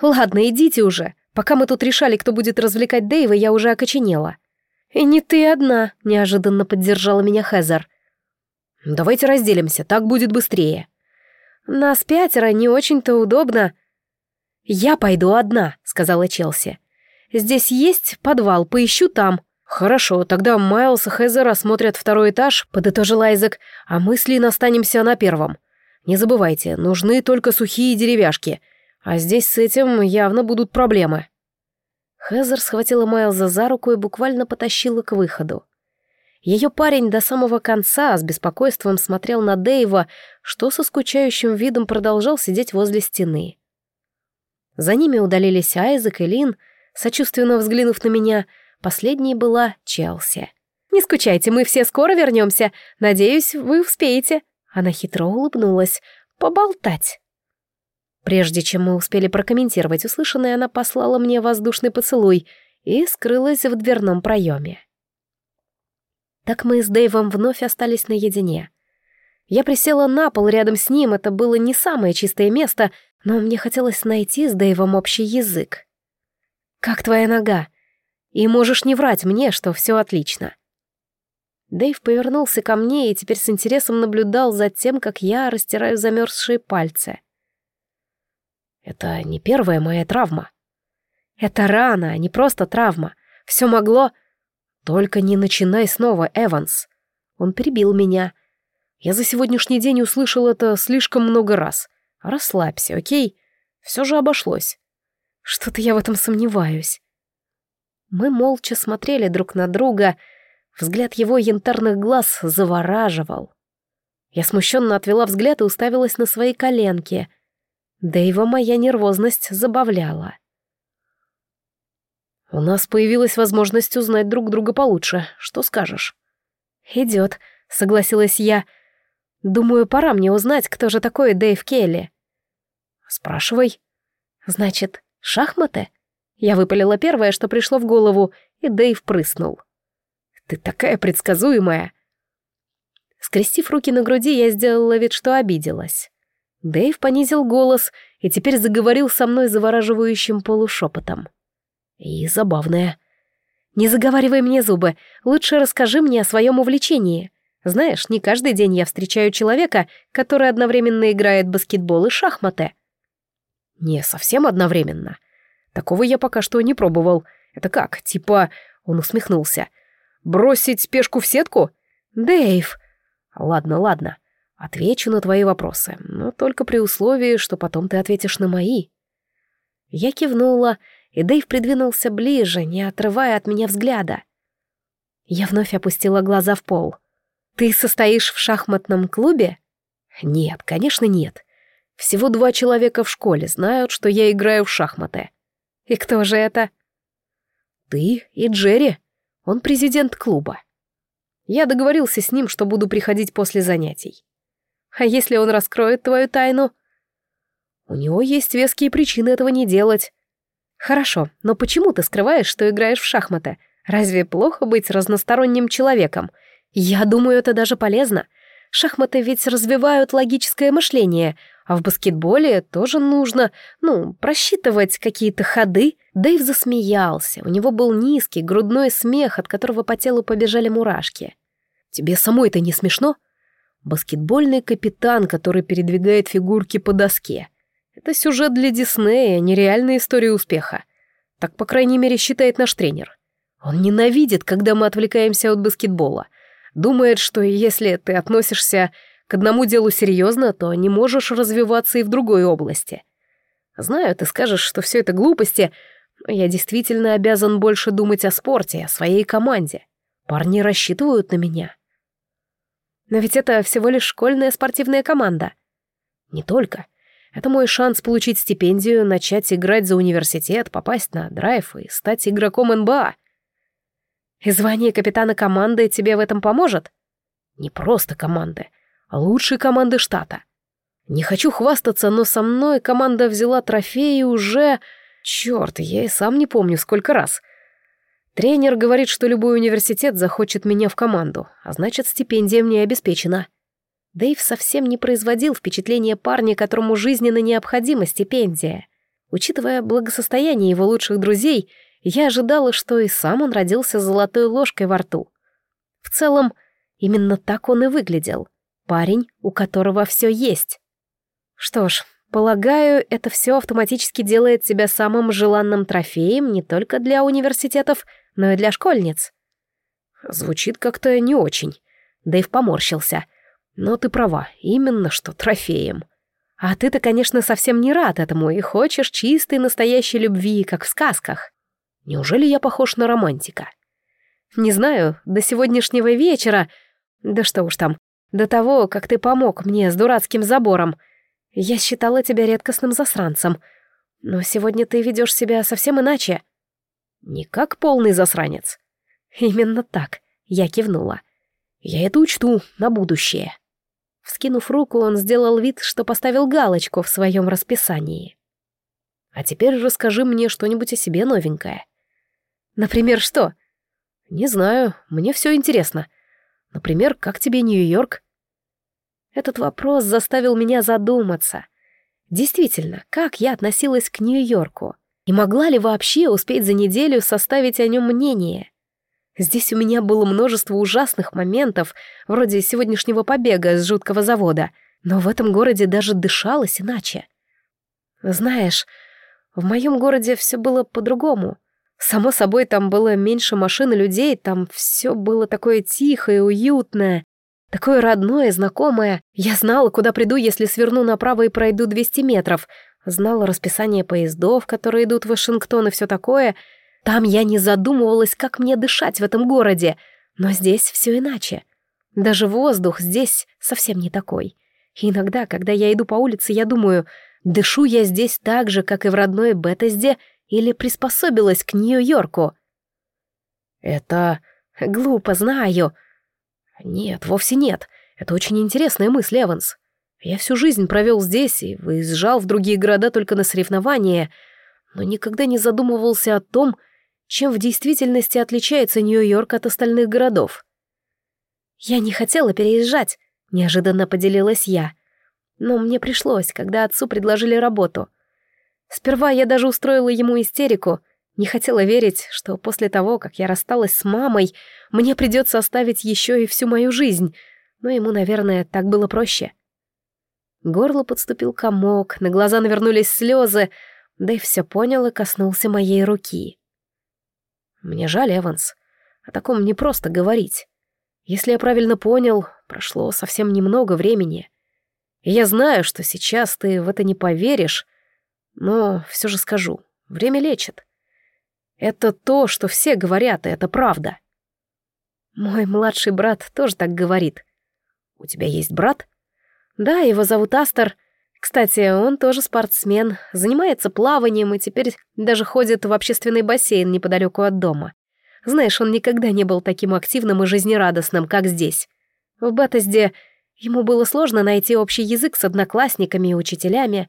«Ладно, идите уже. Пока мы тут решали, кто будет развлекать Дэйва, я уже окоченела». «И не ты одна», — неожиданно поддержала меня Хезер. «Давайте разделимся, так будет быстрее». «Нас пятеро, не очень-то удобно». «Я пойду одна», — сказала Челси. Здесь есть подвал, поищу там». «Хорошо, тогда Майлз и Хезер осмотрят второй этаж», — подытожил Айзек, «а мы с Лин останемся на первом. Не забывайте, нужны только сухие деревяшки, а здесь с этим явно будут проблемы». Хезер схватила Майлза за руку и буквально потащила к выходу. Ее парень до самого конца с беспокойством смотрел на Дэйва, что со скучающим видом продолжал сидеть возле стены. За ними удалились Айзек и Лин — Сочувственно взглянув на меня, последней была Челси. «Не скучайте, мы все скоро вернемся. Надеюсь, вы успеете». Она хитро улыбнулась. «Поболтать». Прежде чем мы успели прокомментировать услышанное, она послала мне воздушный поцелуй и скрылась в дверном проеме. Так мы с Дэйвом вновь остались наедине. Я присела на пол рядом с ним, это было не самое чистое место, но мне хотелось найти с Дэйвом общий язык. «Как твоя нога? И можешь не врать мне, что все отлично». Дэйв повернулся ко мне и теперь с интересом наблюдал за тем, как я растираю замерзшие пальцы. «Это не первая моя травма. Это рана, а не просто травма. Все могло...» «Только не начинай снова, Эванс». Он перебил меня. Я за сегодняшний день услышал это слишком много раз. Расслабься, окей? Все же обошлось. Что-то я в этом сомневаюсь. Мы молча смотрели друг на друга. Взгляд его янтарных глаз завораживал. Я смущенно отвела взгляд и уставилась на свои коленки. Да его моя нервозность забавляла. «У нас появилась возможность узнать друг друга получше. Что скажешь?» «Идет», — согласилась я. «Думаю, пора мне узнать, кто же такой Дэйв Келли». «Спрашивай». «Значит, Шахматы? Я выпалила первое, что пришло в голову, и Дэйв прыснул. Ты такая предсказуемая. Скрестив руки на груди, я сделала вид, что обиделась. Дэйв понизил голос и теперь заговорил со мной завораживающим полушепотом. И забавное. «Не заговаривай мне зубы, лучше расскажи мне о своем увлечении. Знаешь, не каждый день я встречаю человека, который одновременно играет баскетбол и шахматы. Не совсем одновременно. Такого я пока что не пробовал. Это как, типа... Он усмехнулся. Бросить спешку в сетку? Дэйв. Ладно, ладно. Отвечу на твои вопросы, но только при условии, что потом ты ответишь на мои. Я кивнула, и Дэйв придвинулся ближе, не отрывая от меня взгляда. Я вновь опустила глаза в пол. «Ты состоишь в шахматном клубе?» «Нет, конечно, нет. Всего два человека в школе знают, что я играю в шахматы. И кто же это? Ты и Джерри. Он президент клуба. Я договорился с ним, что буду приходить после занятий. А если он раскроет твою тайну? У него есть веские причины этого не делать. Хорошо, но почему ты скрываешь, что играешь в шахматы? Разве плохо быть разносторонним человеком? Я думаю, это даже полезно. Шахматы ведь развивают логическое мышление, а в баскетболе тоже нужно, ну, просчитывать какие-то ходы. Дэйв засмеялся. У него был низкий, грудной смех, от которого по телу побежали мурашки. «Тебе самой это не смешно?» Баскетбольный капитан, который передвигает фигурки по доске. Это сюжет для Диснея, нереальная история успеха. Так, по крайней мере, считает наш тренер. Он ненавидит, когда мы отвлекаемся от баскетбола. Думает, что если ты относишься к одному делу серьезно, то не можешь развиваться и в другой области. Знаю, ты скажешь, что все это глупости, но я действительно обязан больше думать о спорте, о своей команде. Парни рассчитывают на меня. Но ведь это всего лишь школьная спортивная команда. Не только. Это мой шанс получить стипендию, начать играть за университет, попасть на драйв и стать игроком НБА. И звание капитана команды тебе в этом поможет? Не просто команды, а лучшей команды штата. Не хочу хвастаться, но со мной команда взяла трофеи уже... Черт, я и сам не помню, сколько раз. Тренер говорит, что любой университет захочет меня в команду, а значит, стипендия мне обеспечена. Дэйв совсем не производил впечатления парня, которому жизненно необходима стипендия. Учитывая благосостояние его лучших друзей, я ожидала, что и сам он родился с золотой ложкой во рту. В целом, именно так он и выглядел. Парень, у которого все есть. Что ж, полагаю, это все автоматически делает тебя самым желанным трофеем не только для университетов, но и для школьниц. Звучит как-то не очень. Дэйв поморщился. Но ты права, именно что трофеем. А ты-то, конечно, совсем не рад этому и хочешь чистой настоящей любви, как в сказках. Неужели я похож на романтика? Не знаю, до сегодняшнего вечера... Да что уж там, до того, как ты помог мне с дурацким забором. Я считала тебя редкостным засранцем. Но сегодня ты ведешь себя совсем иначе. Не как полный засранец. Именно так, я кивнула. Я это учту на будущее. Вскинув руку, он сделал вид, что поставил галочку в своем расписании. А теперь расскажи мне что-нибудь о себе новенькое. Например, что? Не знаю, мне все интересно. Например, как тебе Нью-Йорк? Этот вопрос заставил меня задуматься. Действительно, как я относилась к Нью-Йорку? И могла ли вообще успеть за неделю составить о нем мнение? Здесь у меня было множество ужасных моментов, вроде сегодняшнего побега с жуткого завода, но в этом городе даже дышалось иначе. Знаешь, в моем городе все было по-другому. Само собой, там было меньше машин и людей, там все было такое тихое уютное, такое родное, знакомое. Я знала, куда приду, если сверну направо и пройду 200 метров, знала расписание поездов, которые идут в Вашингтон и все такое. Там я не задумывалась, как мне дышать в этом городе, но здесь все иначе. Даже воздух здесь совсем не такой. И иногда, когда я иду по улице, я думаю, дышу я здесь так же, как и в родной Беттезде, или приспособилась к Нью-Йорку. Это глупо, знаю. Нет, вовсе нет. Это очень интересная мысль, Эванс. Я всю жизнь провел здесь и выезжал в другие города только на соревнования, но никогда не задумывался о том, чем в действительности отличается Нью-Йорк от остальных городов. «Я не хотела переезжать», — неожиданно поделилась я. Но мне пришлось, когда отцу предложили работу. Сперва я даже устроила ему истерику, не хотела верить, что после того, как я рассталась с мамой, мне придется оставить еще и всю мою жизнь, но ему, наверное, так было проще. Горло подступил комок, на глаза навернулись слезы, да и все понял и коснулся моей руки. Мне жаль, Эванс. О таком не просто говорить. Если я правильно понял, прошло совсем немного времени. Я знаю, что сейчас ты в это не поверишь, но все же скажу, время лечит. Это то, что все говорят, и это правда. Мой младший брат тоже так говорит. У тебя есть брат? Да, его зовут Астер. Кстати, он тоже спортсмен, занимается плаванием и теперь даже ходит в общественный бассейн неподалеку от дома. Знаешь, он никогда не был таким активным и жизнерадостным, как здесь. В Бетезде ему было сложно найти общий язык с одноклассниками и учителями.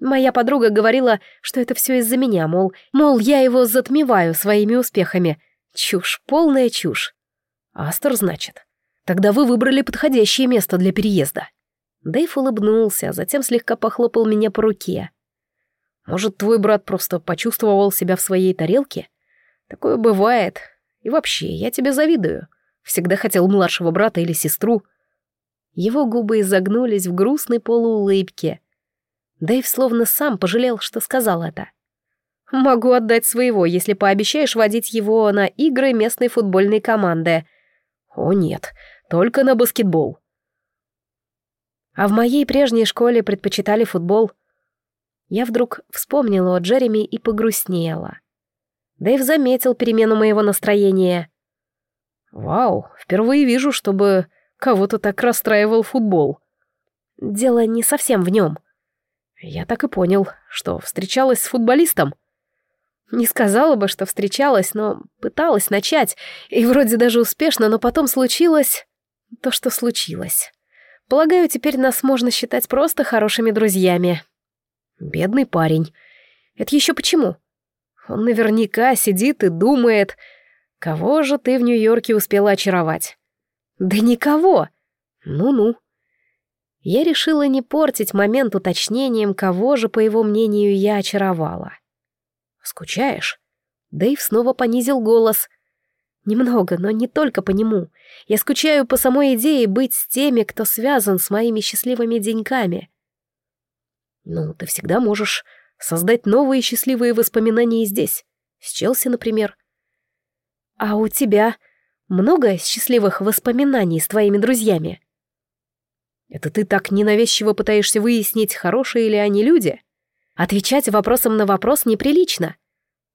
Моя подруга говорила, что это все из-за меня, мол, мол, я его затмеваю своими успехами. Чушь, полная чушь. Астер, значит. Тогда вы выбрали подходящее место для переезда. Дэйв улыбнулся, а затем слегка похлопал меня по руке. Может, твой брат просто почувствовал себя в своей тарелке? Такое бывает. И вообще, я тебе завидую. Всегда хотел младшего брата или сестру. Его губы изогнулись в грустной полуулыбке. Дэйв словно сам пожалел, что сказал это. «Могу отдать своего, если пообещаешь водить его на игры местной футбольной команды». «О нет, только на баскетбол». А в моей прежней школе предпочитали футбол. Я вдруг вспомнила о Джереми и погрустнела. Дэйв заметил перемену моего настроения. «Вау, впервые вижу, чтобы кого-то так расстраивал футбол». «Дело не совсем в нем». «Я так и понял, что встречалась с футболистом». Не сказала бы, что встречалась, но пыталась начать, и вроде даже успешно, но потом случилось то, что случилось. Полагаю, теперь нас можно считать просто хорошими друзьями. Бедный парень. Это еще почему? Он наверняка сидит и думает, кого же ты в Нью-Йорке успела очаровать? Да никого. Ну-ну. Я решила не портить момент уточнением, кого же, по его мнению, я очаровала. «Скучаешь?» Дэйв снова понизил голос. «Немного, но не только по нему. Я скучаю по самой идее быть с теми, кто связан с моими счастливыми деньками. Ну, ты всегда можешь создать новые счастливые воспоминания здесь. С Челси, например. А у тебя много счастливых воспоминаний с твоими друзьями? Это ты так ненавязчиво пытаешься выяснить, хорошие ли они люди? Отвечать вопросом на вопрос неприлично.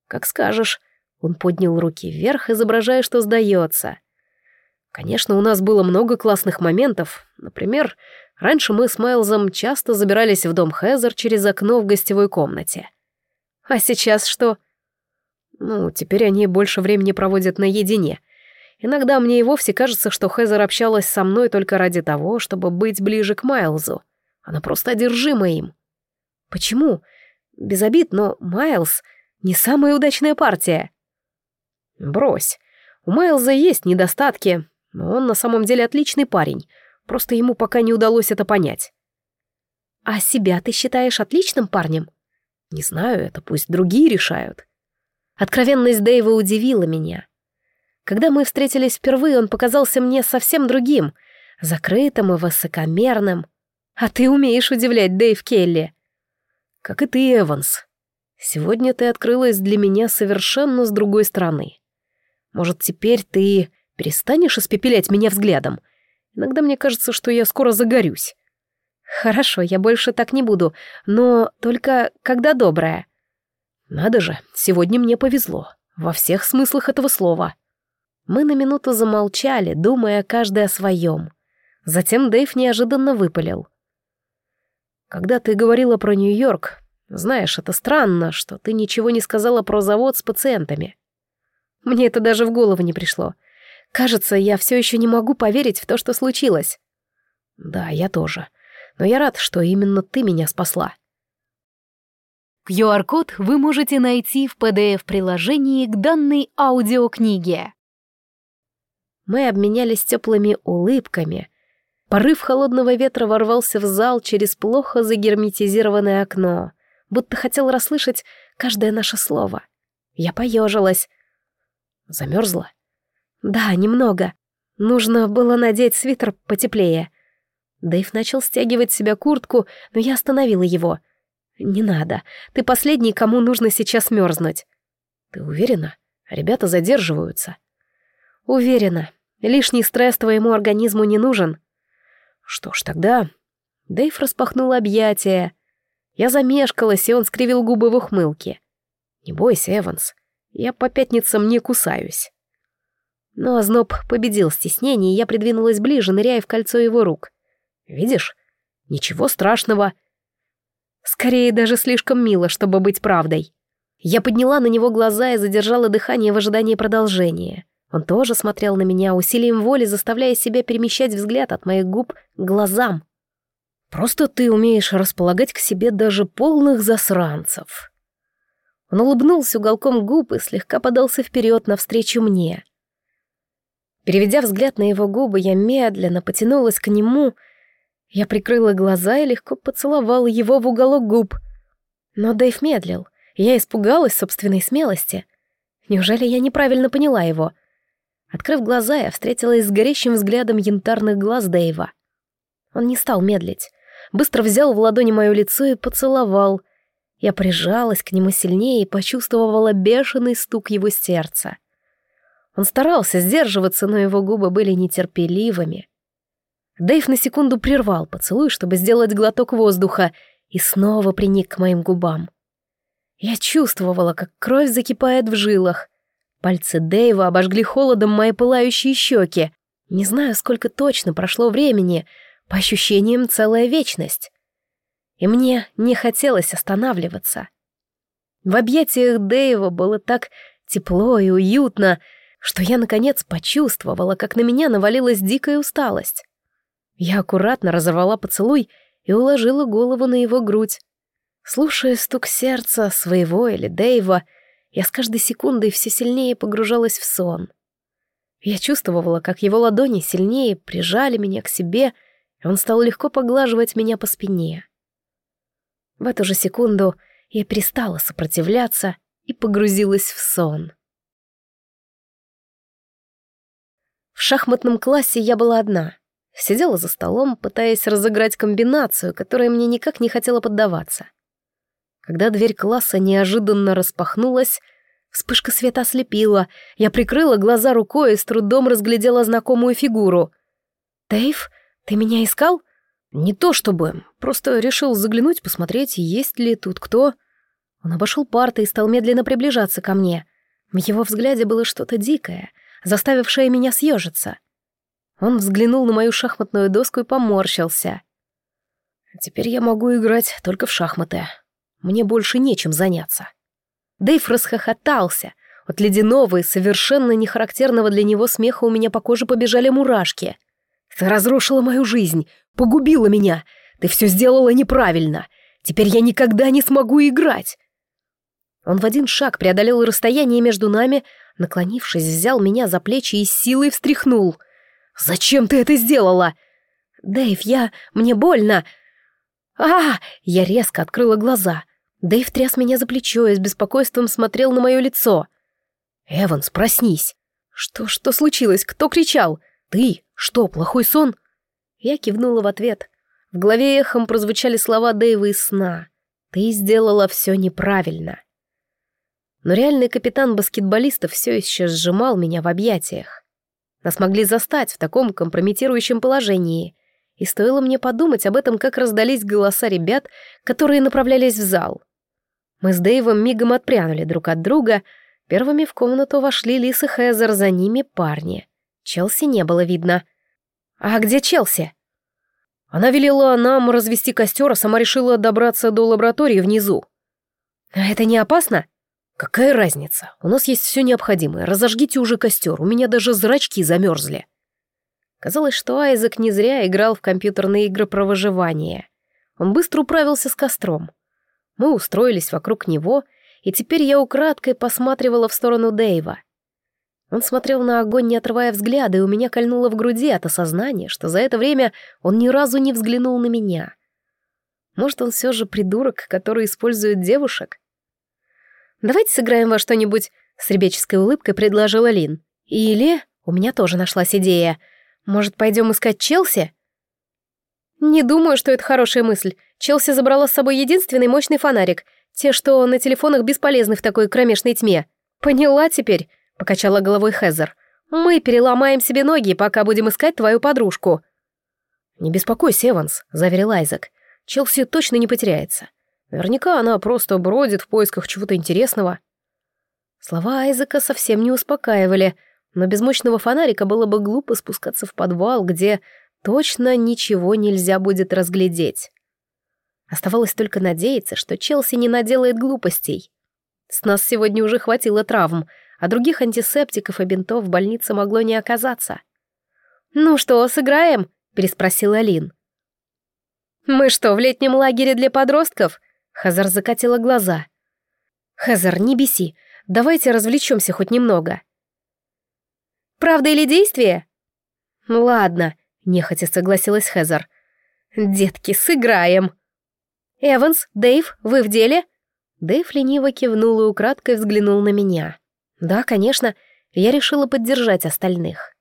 Как скажешь. Он поднял руки вверх, изображая, что сдается. Конечно, у нас было много классных моментов. Например, Раньше мы с Майлзом часто забирались в дом Хезер через окно в гостевой комнате. А сейчас что? Ну, теперь они больше времени проводят наедине. Иногда мне и вовсе кажется, что Хезер общалась со мной только ради того, чтобы быть ближе к Майлзу. Она просто одержима им. Почему? Без обид, но Майлз не самая удачная партия. Брось. У Майлза есть недостатки, но он на самом деле отличный парень — Просто ему пока не удалось это понять. «А себя ты считаешь отличным парнем?» «Не знаю, это пусть другие решают». Откровенность Дэйва удивила меня. Когда мы встретились впервые, он показался мне совсем другим, закрытым и высокомерным. А ты умеешь удивлять, Дэйв Келли. Как и ты, Эванс. Сегодня ты открылась для меня совершенно с другой стороны. Может, теперь ты перестанешь испепелять меня взглядом Иногда мне кажется, что я скоро загорюсь. Хорошо, я больше так не буду, но только когда добрая. Надо же, сегодня мне повезло. Во всех смыслах этого слова. Мы на минуту замолчали, думая каждый о своем. Затем Дэйв неожиданно выпалил. «Когда ты говорила про Нью-Йорк, знаешь, это странно, что ты ничего не сказала про завод с пациентами. Мне это даже в голову не пришло. Кажется, я все еще не могу поверить в то, что случилось. Да, я тоже. Но я рад, что именно ты меня спасла. QR-код вы можете найти в PDF-приложении к данной аудиокниге. Мы обменялись теплыми улыбками. Порыв холодного ветра ворвался в зал через плохо загерметизированное окно, будто хотел расслышать каждое наше слово. Я поежилась. Замерзла? «Да, немного. Нужно было надеть свитер потеплее». Дэйв начал стягивать себя куртку, но я остановила его. «Не надо. Ты последний, кому нужно сейчас мерзнуть». «Ты уверена? Ребята задерживаются». «Уверена. Лишний стресс твоему организму не нужен». «Что ж, тогда...» Дэйв распахнул объятия. Я замешкалась, и он скривил губы в ухмылке. «Не бойся, Эванс. Я по пятницам не кусаюсь». Но озноб победил стеснение, и я придвинулась ближе, ныряя в кольцо его рук. «Видишь? Ничего страшного». Скорее, даже слишком мило, чтобы быть правдой. Я подняла на него глаза и задержала дыхание в ожидании продолжения. Он тоже смотрел на меня, усилием воли заставляя себя перемещать взгляд от моих губ к глазам. «Просто ты умеешь располагать к себе даже полных засранцев». Он улыбнулся уголком губ и слегка подался вперед навстречу мне. Переведя взгляд на его губы, я медленно потянулась к нему. Я прикрыла глаза и легко поцеловала его в уголок губ. Но Дэйв медлил. Я испугалась собственной смелости. Неужели я неправильно поняла его? Открыв глаза, я встретилась с горящим взглядом янтарных глаз Дэйва. Он не стал медлить. Быстро взял в ладони мое лицо и поцеловал. Я прижалась к нему сильнее и почувствовала бешеный стук его сердца. Он старался сдерживаться, но его губы были нетерпеливыми. Дэйв на секунду прервал поцелуй, чтобы сделать глоток воздуха, и снова приник к моим губам. Я чувствовала, как кровь закипает в жилах. Пальцы Дэйва обожгли холодом мои пылающие щеки. Не знаю, сколько точно прошло времени, по ощущениям целая вечность и мне не хотелось останавливаться. В объятиях Дэйва было так тепло и уютно, что я, наконец, почувствовала, как на меня навалилась дикая усталость. Я аккуратно разорвала поцелуй и уложила голову на его грудь. Слушая стук сердца своего или Дэйва, я с каждой секундой все сильнее погружалась в сон. Я чувствовала, как его ладони сильнее прижали меня к себе, и он стал легко поглаживать меня по спине. В эту же секунду я перестала сопротивляться и погрузилась в сон. В шахматном классе я была одна. Сидела за столом, пытаясь разыграть комбинацию, которая мне никак не хотела поддаваться. Когда дверь класса неожиданно распахнулась, вспышка света ослепила, я прикрыла глаза рукой и с трудом разглядела знакомую фигуру. «Дэйв, ты меня искал?» Не то чтобы, просто решил заглянуть, посмотреть, есть ли тут кто. Он обошел парты и стал медленно приближаться ко мне. В его взгляде было что-то дикое, заставившее меня съежиться. Он взглянул на мою шахматную доску и поморщился. «Теперь я могу играть только в шахматы. Мне больше нечем заняться». Дэйв расхохотался. От ледяного и совершенно нехарактерного для него смеха у меня по коже побежали мурашки. «Ты разрушила мою жизнь, Погубила меня. Ты все сделала неправильно. Теперь я никогда не смогу играть. Он в один шаг преодолел расстояние между нами, наклонившись, взял меня за плечи и силой встряхнул. «Зачем ты это сделала?» «Дэйв, я... мне больно!» а Я резко открыла глаза. Дэйв тряс меня за плечо и с беспокойством смотрел на мое лицо. «Эванс, проснись!» «Что, что случилось? Кто кричал? Ты? Что, плохой сон?» Я кивнула в ответ. В голове эхом прозвучали слова Дэйва из сна. «Ты сделала все неправильно». Но реальный капитан баскетболистов все еще сжимал меня в объятиях. Нас могли застать в таком компрометирующем положении. И стоило мне подумать об этом, как раздались голоса ребят, которые направлялись в зал. Мы с Дэйвом мигом отпрянули друг от друга. Первыми в комнату вошли Лис и Хезер, за ними парни. Челси не было видно — «А где Челси?» Она велела нам развести костер, а сама решила добраться до лаборатории внизу. «А это не опасно?» «Какая разница? У нас есть все необходимое. Разожгите уже костер, у меня даже зрачки замерзли». Казалось, что Айзек не зря играл в компьютерные игры про выживание. Он быстро управился с костром. Мы устроились вокруг него, и теперь я украдкой посматривала в сторону Дэйва. Он смотрел на огонь, не отрывая взгляда, и у меня кольнуло в груди от осознания, что за это время он ни разу не взглянул на меня. Может, он все же придурок, который использует девушек? «Давайте сыграем во что-нибудь», — с ребяческой улыбкой предложила Лин. «Или...» — у меня тоже нашлась идея. «Может, пойдем искать Челси?» «Не думаю, что это хорошая мысль. Челси забрала с собой единственный мощный фонарик. Те, что на телефонах бесполезны в такой кромешной тьме. Поняла теперь?» — покачала головой Хезер. «Мы переломаем себе ноги, пока будем искать твою подружку». «Не беспокойся, Эванс», — заверил Айзек. «Челси точно не потеряется. Наверняка она просто бродит в поисках чего-то интересного». Слова Айзека совсем не успокаивали, но без мощного фонарика было бы глупо спускаться в подвал, где точно ничего нельзя будет разглядеть. Оставалось только надеяться, что Челси не наделает глупостей. С нас сегодня уже хватило травм, а других антисептиков и бинтов в больнице могло не оказаться. «Ну что, сыграем?» — переспросила Лин. «Мы что, в летнем лагере для подростков?» Хазар закатила глаза. «Хазар, не беси. Давайте развлечемся хоть немного». «Правда или действие?» «Ладно», — нехотя согласилась Хазар. «Детки, сыграем!» «Эванс, Дэйв, вы в деле?» Дэйв лениво кивнул и украдкой взглянул на меня. «Да, конечно, я решила поддержать остальных».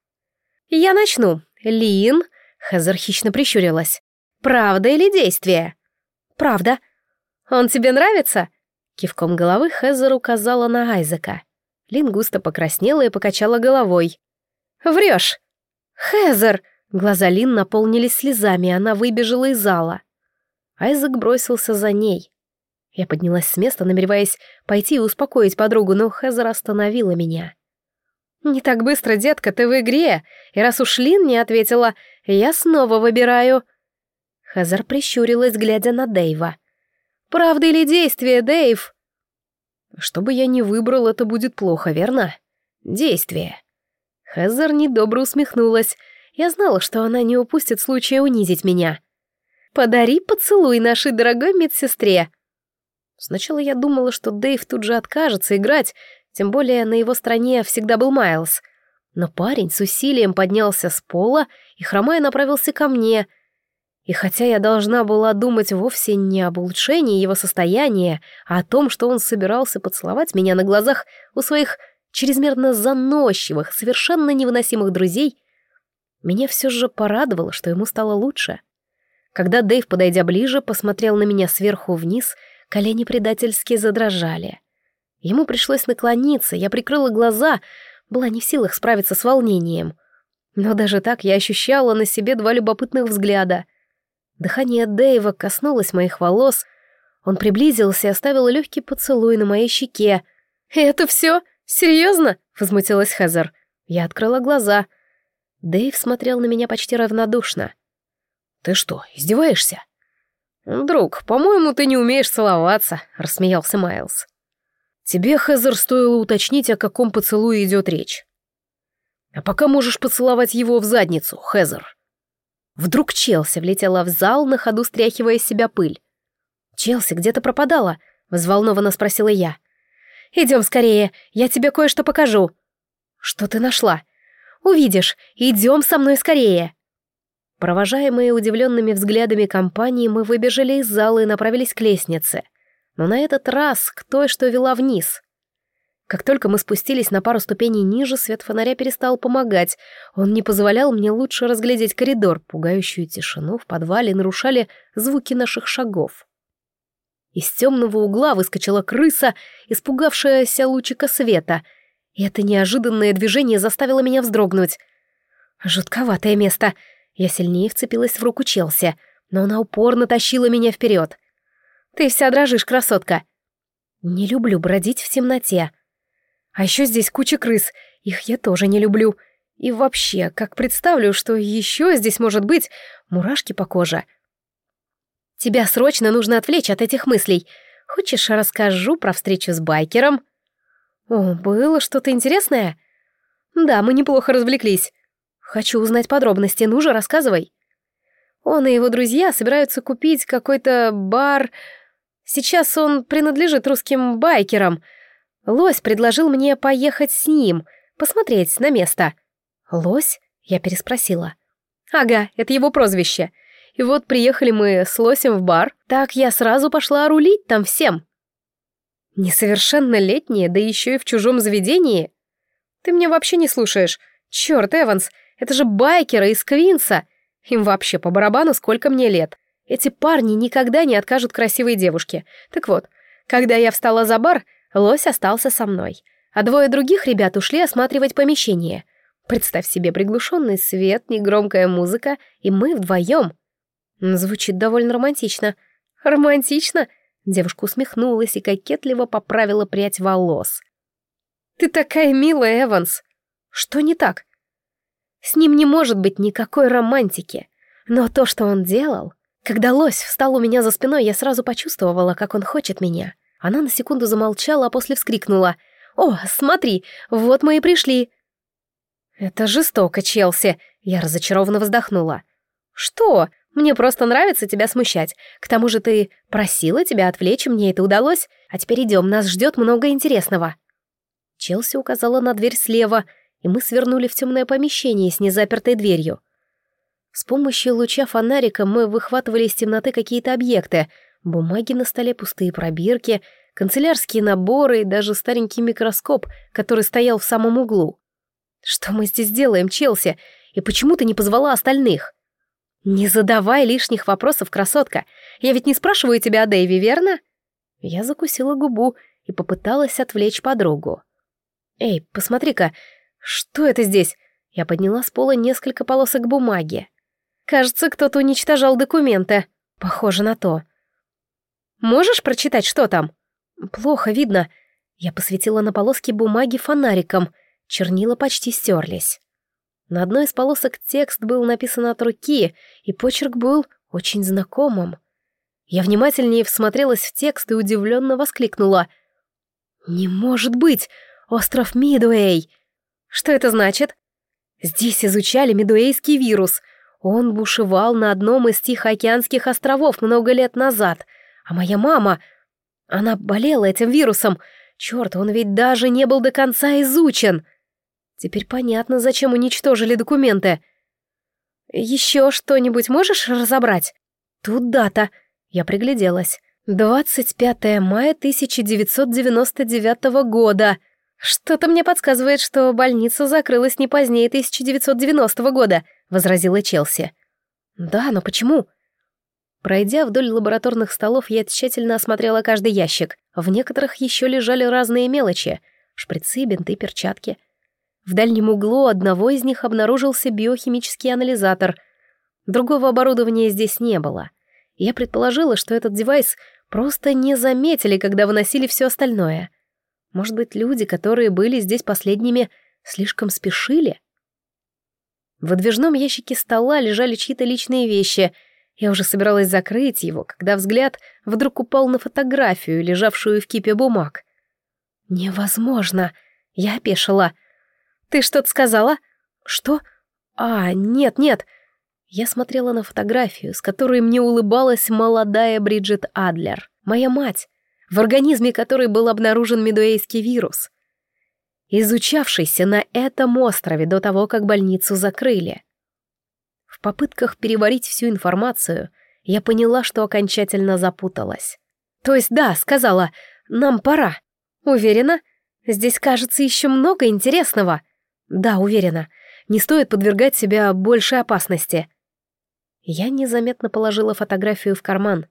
«Я начну. Лин...» — Хазар хищно прищурилась. «Правда или действие?» «Правда». «Он тебе нравится?» Кивком головы Хезер указала на Айзека. Лин густо покраснела и покачала головой. «Врешь!» «Хезер!» Глаза Лин наполнились слезами, и она выбежала из зала. Айзек бросился за ней. Я поднялась с места, намереваясь пойти и успокоить подругу, но Хезер остановила меня. «Не так быстро, детка, ты в игре, и раз уж Лин не ответила, я снова выбираю». Хезер прищурилась, глядя на Дэйва. «Правда или действие, Дэйв?» «Что бы я ни выбрал, это будет плохо, верно?» «Действие». Хезер недобро усмехнулась. Я знала, что она не упустит случая унизить меня. «Подари поцелуй нашей дорогой медсестре», Сначала я думала, что Дэйв тут же откажется играть, тем более на его стороне всегда был Майлз. Но парень с усилием поднялся с пола и, хромая, направился ко мне. И хотя я должна была думать вовсе не об улучшении его состояния, а о том, что он собирался поцеловать меня на глазах у своих чрезмерно заносчивых, совершенно невыносимых друзей, меня все же порадовало, что ему стало лучше. Когда Дэйв, подойдя ближе, посмотрел на меня сверху вниз — Колени предательски задрожали. Ему пришлось наклониться, я прикрыла глаза, была не в силах справиться с волнением. Но даже так я ощущала на себе два любопытных взгляда. Дыхание Дэйва коснулось моих волос. Он приблизился и оставил легкий поцелуй на моей щеке. «Это все? Серьезно?» — возмутилась Хезер. Я открыла глаза. Дэйв смотрел на меня почти равнодушно. «Ты что, издеваешься?» «Друг, по-моему, ты не умеешь целоваться», — рассмеялся Майлз. «Тебе, Хезер, стоило уточнить, о каком поцелуе идет речь. А пока можешь поцеловать его в задницу, Хезер». Вдруг Челси влетела в зал, на ходу стряхивая из себя пыль. «Челси где-то пропадала?» — взволнованно спросила я. «Идем скорее, я тебе кое-что покажу». «Что ты нашла?» «Увидишь, идем со мной скорее». Провожаемые удивленными взглядами компании, мы выбежали из зала и направились к лестнице. Но на этот раз к той, что вела вниз. Как только мы спустились на пару ступеней ниже, свет фонаря перестал помогать. Он не позволял мне лучше разглядеть коридор. Пугающую тишину в подвале нарушали звуки наших шагов. Из темного угла выскочила крыса, испугавшаяся лучика света. И это неожиданное движение заставило меня вздрогнуть. Жутковатое место — я сильнее вцепилась в руку Челси, но она упорно тащила меня вперед. «Ты вся дрожишь, красотка!» «Не люблю бродить в темноте. А еще здесь куча крыс, их я тоже не люблю. И вообще, как представлю, что еще здесь может быть, мурашки по коже». «Тебя срочно нужно отвлечь от этих мыслей. Хочешь, расскажу про встречу с байкером?» «О, было что-то интересное?» «Да, мы неплохо развлеклись. «Хочу узнать подробности, ну же, рассказывай». Он и его друзья собираются купить какой-то бар. Сейчас он принадлежит русским байкерам. Лось предложил мне поехать с ним, посмотреть на место. «Лось?» — я переспросила. «Ага, это его прозвище. И вот приехали мы с Лосем в бар, так я сразу пошла рулить там всем». «Несовершеннолетние, да еще и в чужом заведении?» «Ты меня вообще не слушаешь. Черт, Эванс, это же байкеры из Квинса. Им вообще по барабану, сколько мне лет. Эти парни никогда не откажут красивой девушке. Так вот, когда я встала за бар, лось остался со мной. А двое других ребят ушли осматривать помещение. Представь себе приглушенный свет, негромкая музыка, и мы вдвоем. Звучит довольно романтично. Романтично? Девушка усмехнулась и кокетливо поправила прядь волос. «Ты такая милая, Эванс!» «Что не так?» С ним не может быть никакой романтики. Но то, что он делал... Когда лось встал у меня за спиной, я сразу почувствовала, как он хочет меня. Она на секунду замолчала, а после вскрикнула. «О, смотри, вот мы и пришли!» «Это жестоко, Челси!» Я разочарованно вздохнула. «Что? Мне просто нравится тебя смущать. К тому же ты просила тебя отвлечь, и мне это удалось. А теперь идем, нас ждет много интересного». Челси указала на дверь слева, и мы свернули в темное помещение с незапертой дверью. С помощью луча фонарика мы выхватывали из темноты какие-то объекты. Бумаги на столе, пустые пробирки, канцелярские наборы и даже старенький микроскоп, который стоял в самом углу. «Что мы здесь делаем, Челси? И почему ты не позвала остальных?» «Не задавай лишних вопросов, красотка. Я ведь не спрашиваю тебя о Дэйве, верно?» Я закусила губу и попыталась отвлечь подругу. «Эй, посмотри-ка, что это здесь?» Я подняла с пола несколько полосок бумаги. «Кажется, кто-то уничтожал документы. Похоже на то». «Можешь прочитать, что там?» «Плохо видно». Я посветила на полоски бумаги фонариком. Чернила почти стерлись. На одной из полосок текст был написан от руки, и почерк был очень знакомым. Я внимательнее всмотрелась в текст и удивленно воскликнула. «Не может быть! Остров Мидуэй!» «Что это значит?» «Здесь изучали медуэйский вирус. Он бушевал на одном из Тихоокеанских островов много лет назад. А моя мама... Она болела этим вирусом. Черт, он ведь даже не был до конца изучен!» Теперь понятно, зачем уничтожили документы. Еще что-нибудь можешь разобрать? Тут дата. Я пригляделась. 25 мая 1999 года. Что-то мне подсказывает, что больница закрылась не позднее 1990 года, возразила Челси. Да, но почему? Пройдя вдоль лабораторных столов, я тщательно осмотрела каждый ящик. В некоторых еще лежали разные мелочи. Шприцы, бинты, перчатки. В дальнем углу одного из них обнаружился биохимический анализатор. Другого оборудования здесь не было. Я предположила, что этот девайс просто не заметили, когда выносили все остальное. Может быть, люди, которые были здесь последними, слишком спешили? В выдвижном ящике стола лежали чьи-то личные вещи. Я уже собиралась закрыть его, когда взгляд вдруг упал на фотографию, лежавшую в кипе бумаг. «Невозможно!» Я опешила — «Ты что-то сказала?» «Что? А, нет, нет». Я смотрела на фотографию, с которой мне улыбалась молодая Бриджит Адлер, моя мать, в организме которой был обнаружен медуэйский вирус, изучавшийся на этом острове до того, как больницу закрыли. В попытках переварить всю информацию я поняла, что окончательно запуталась. То есть да, сказала, нам пора. Уверена? Здесь, кажется, еще много интересного. Да, уверена. Не стоит подвергать себя большей опасности. Я незаметно положила фотографию в карман.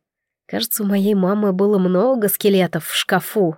Кажется, у моей мамы было много скелетов в шкафу.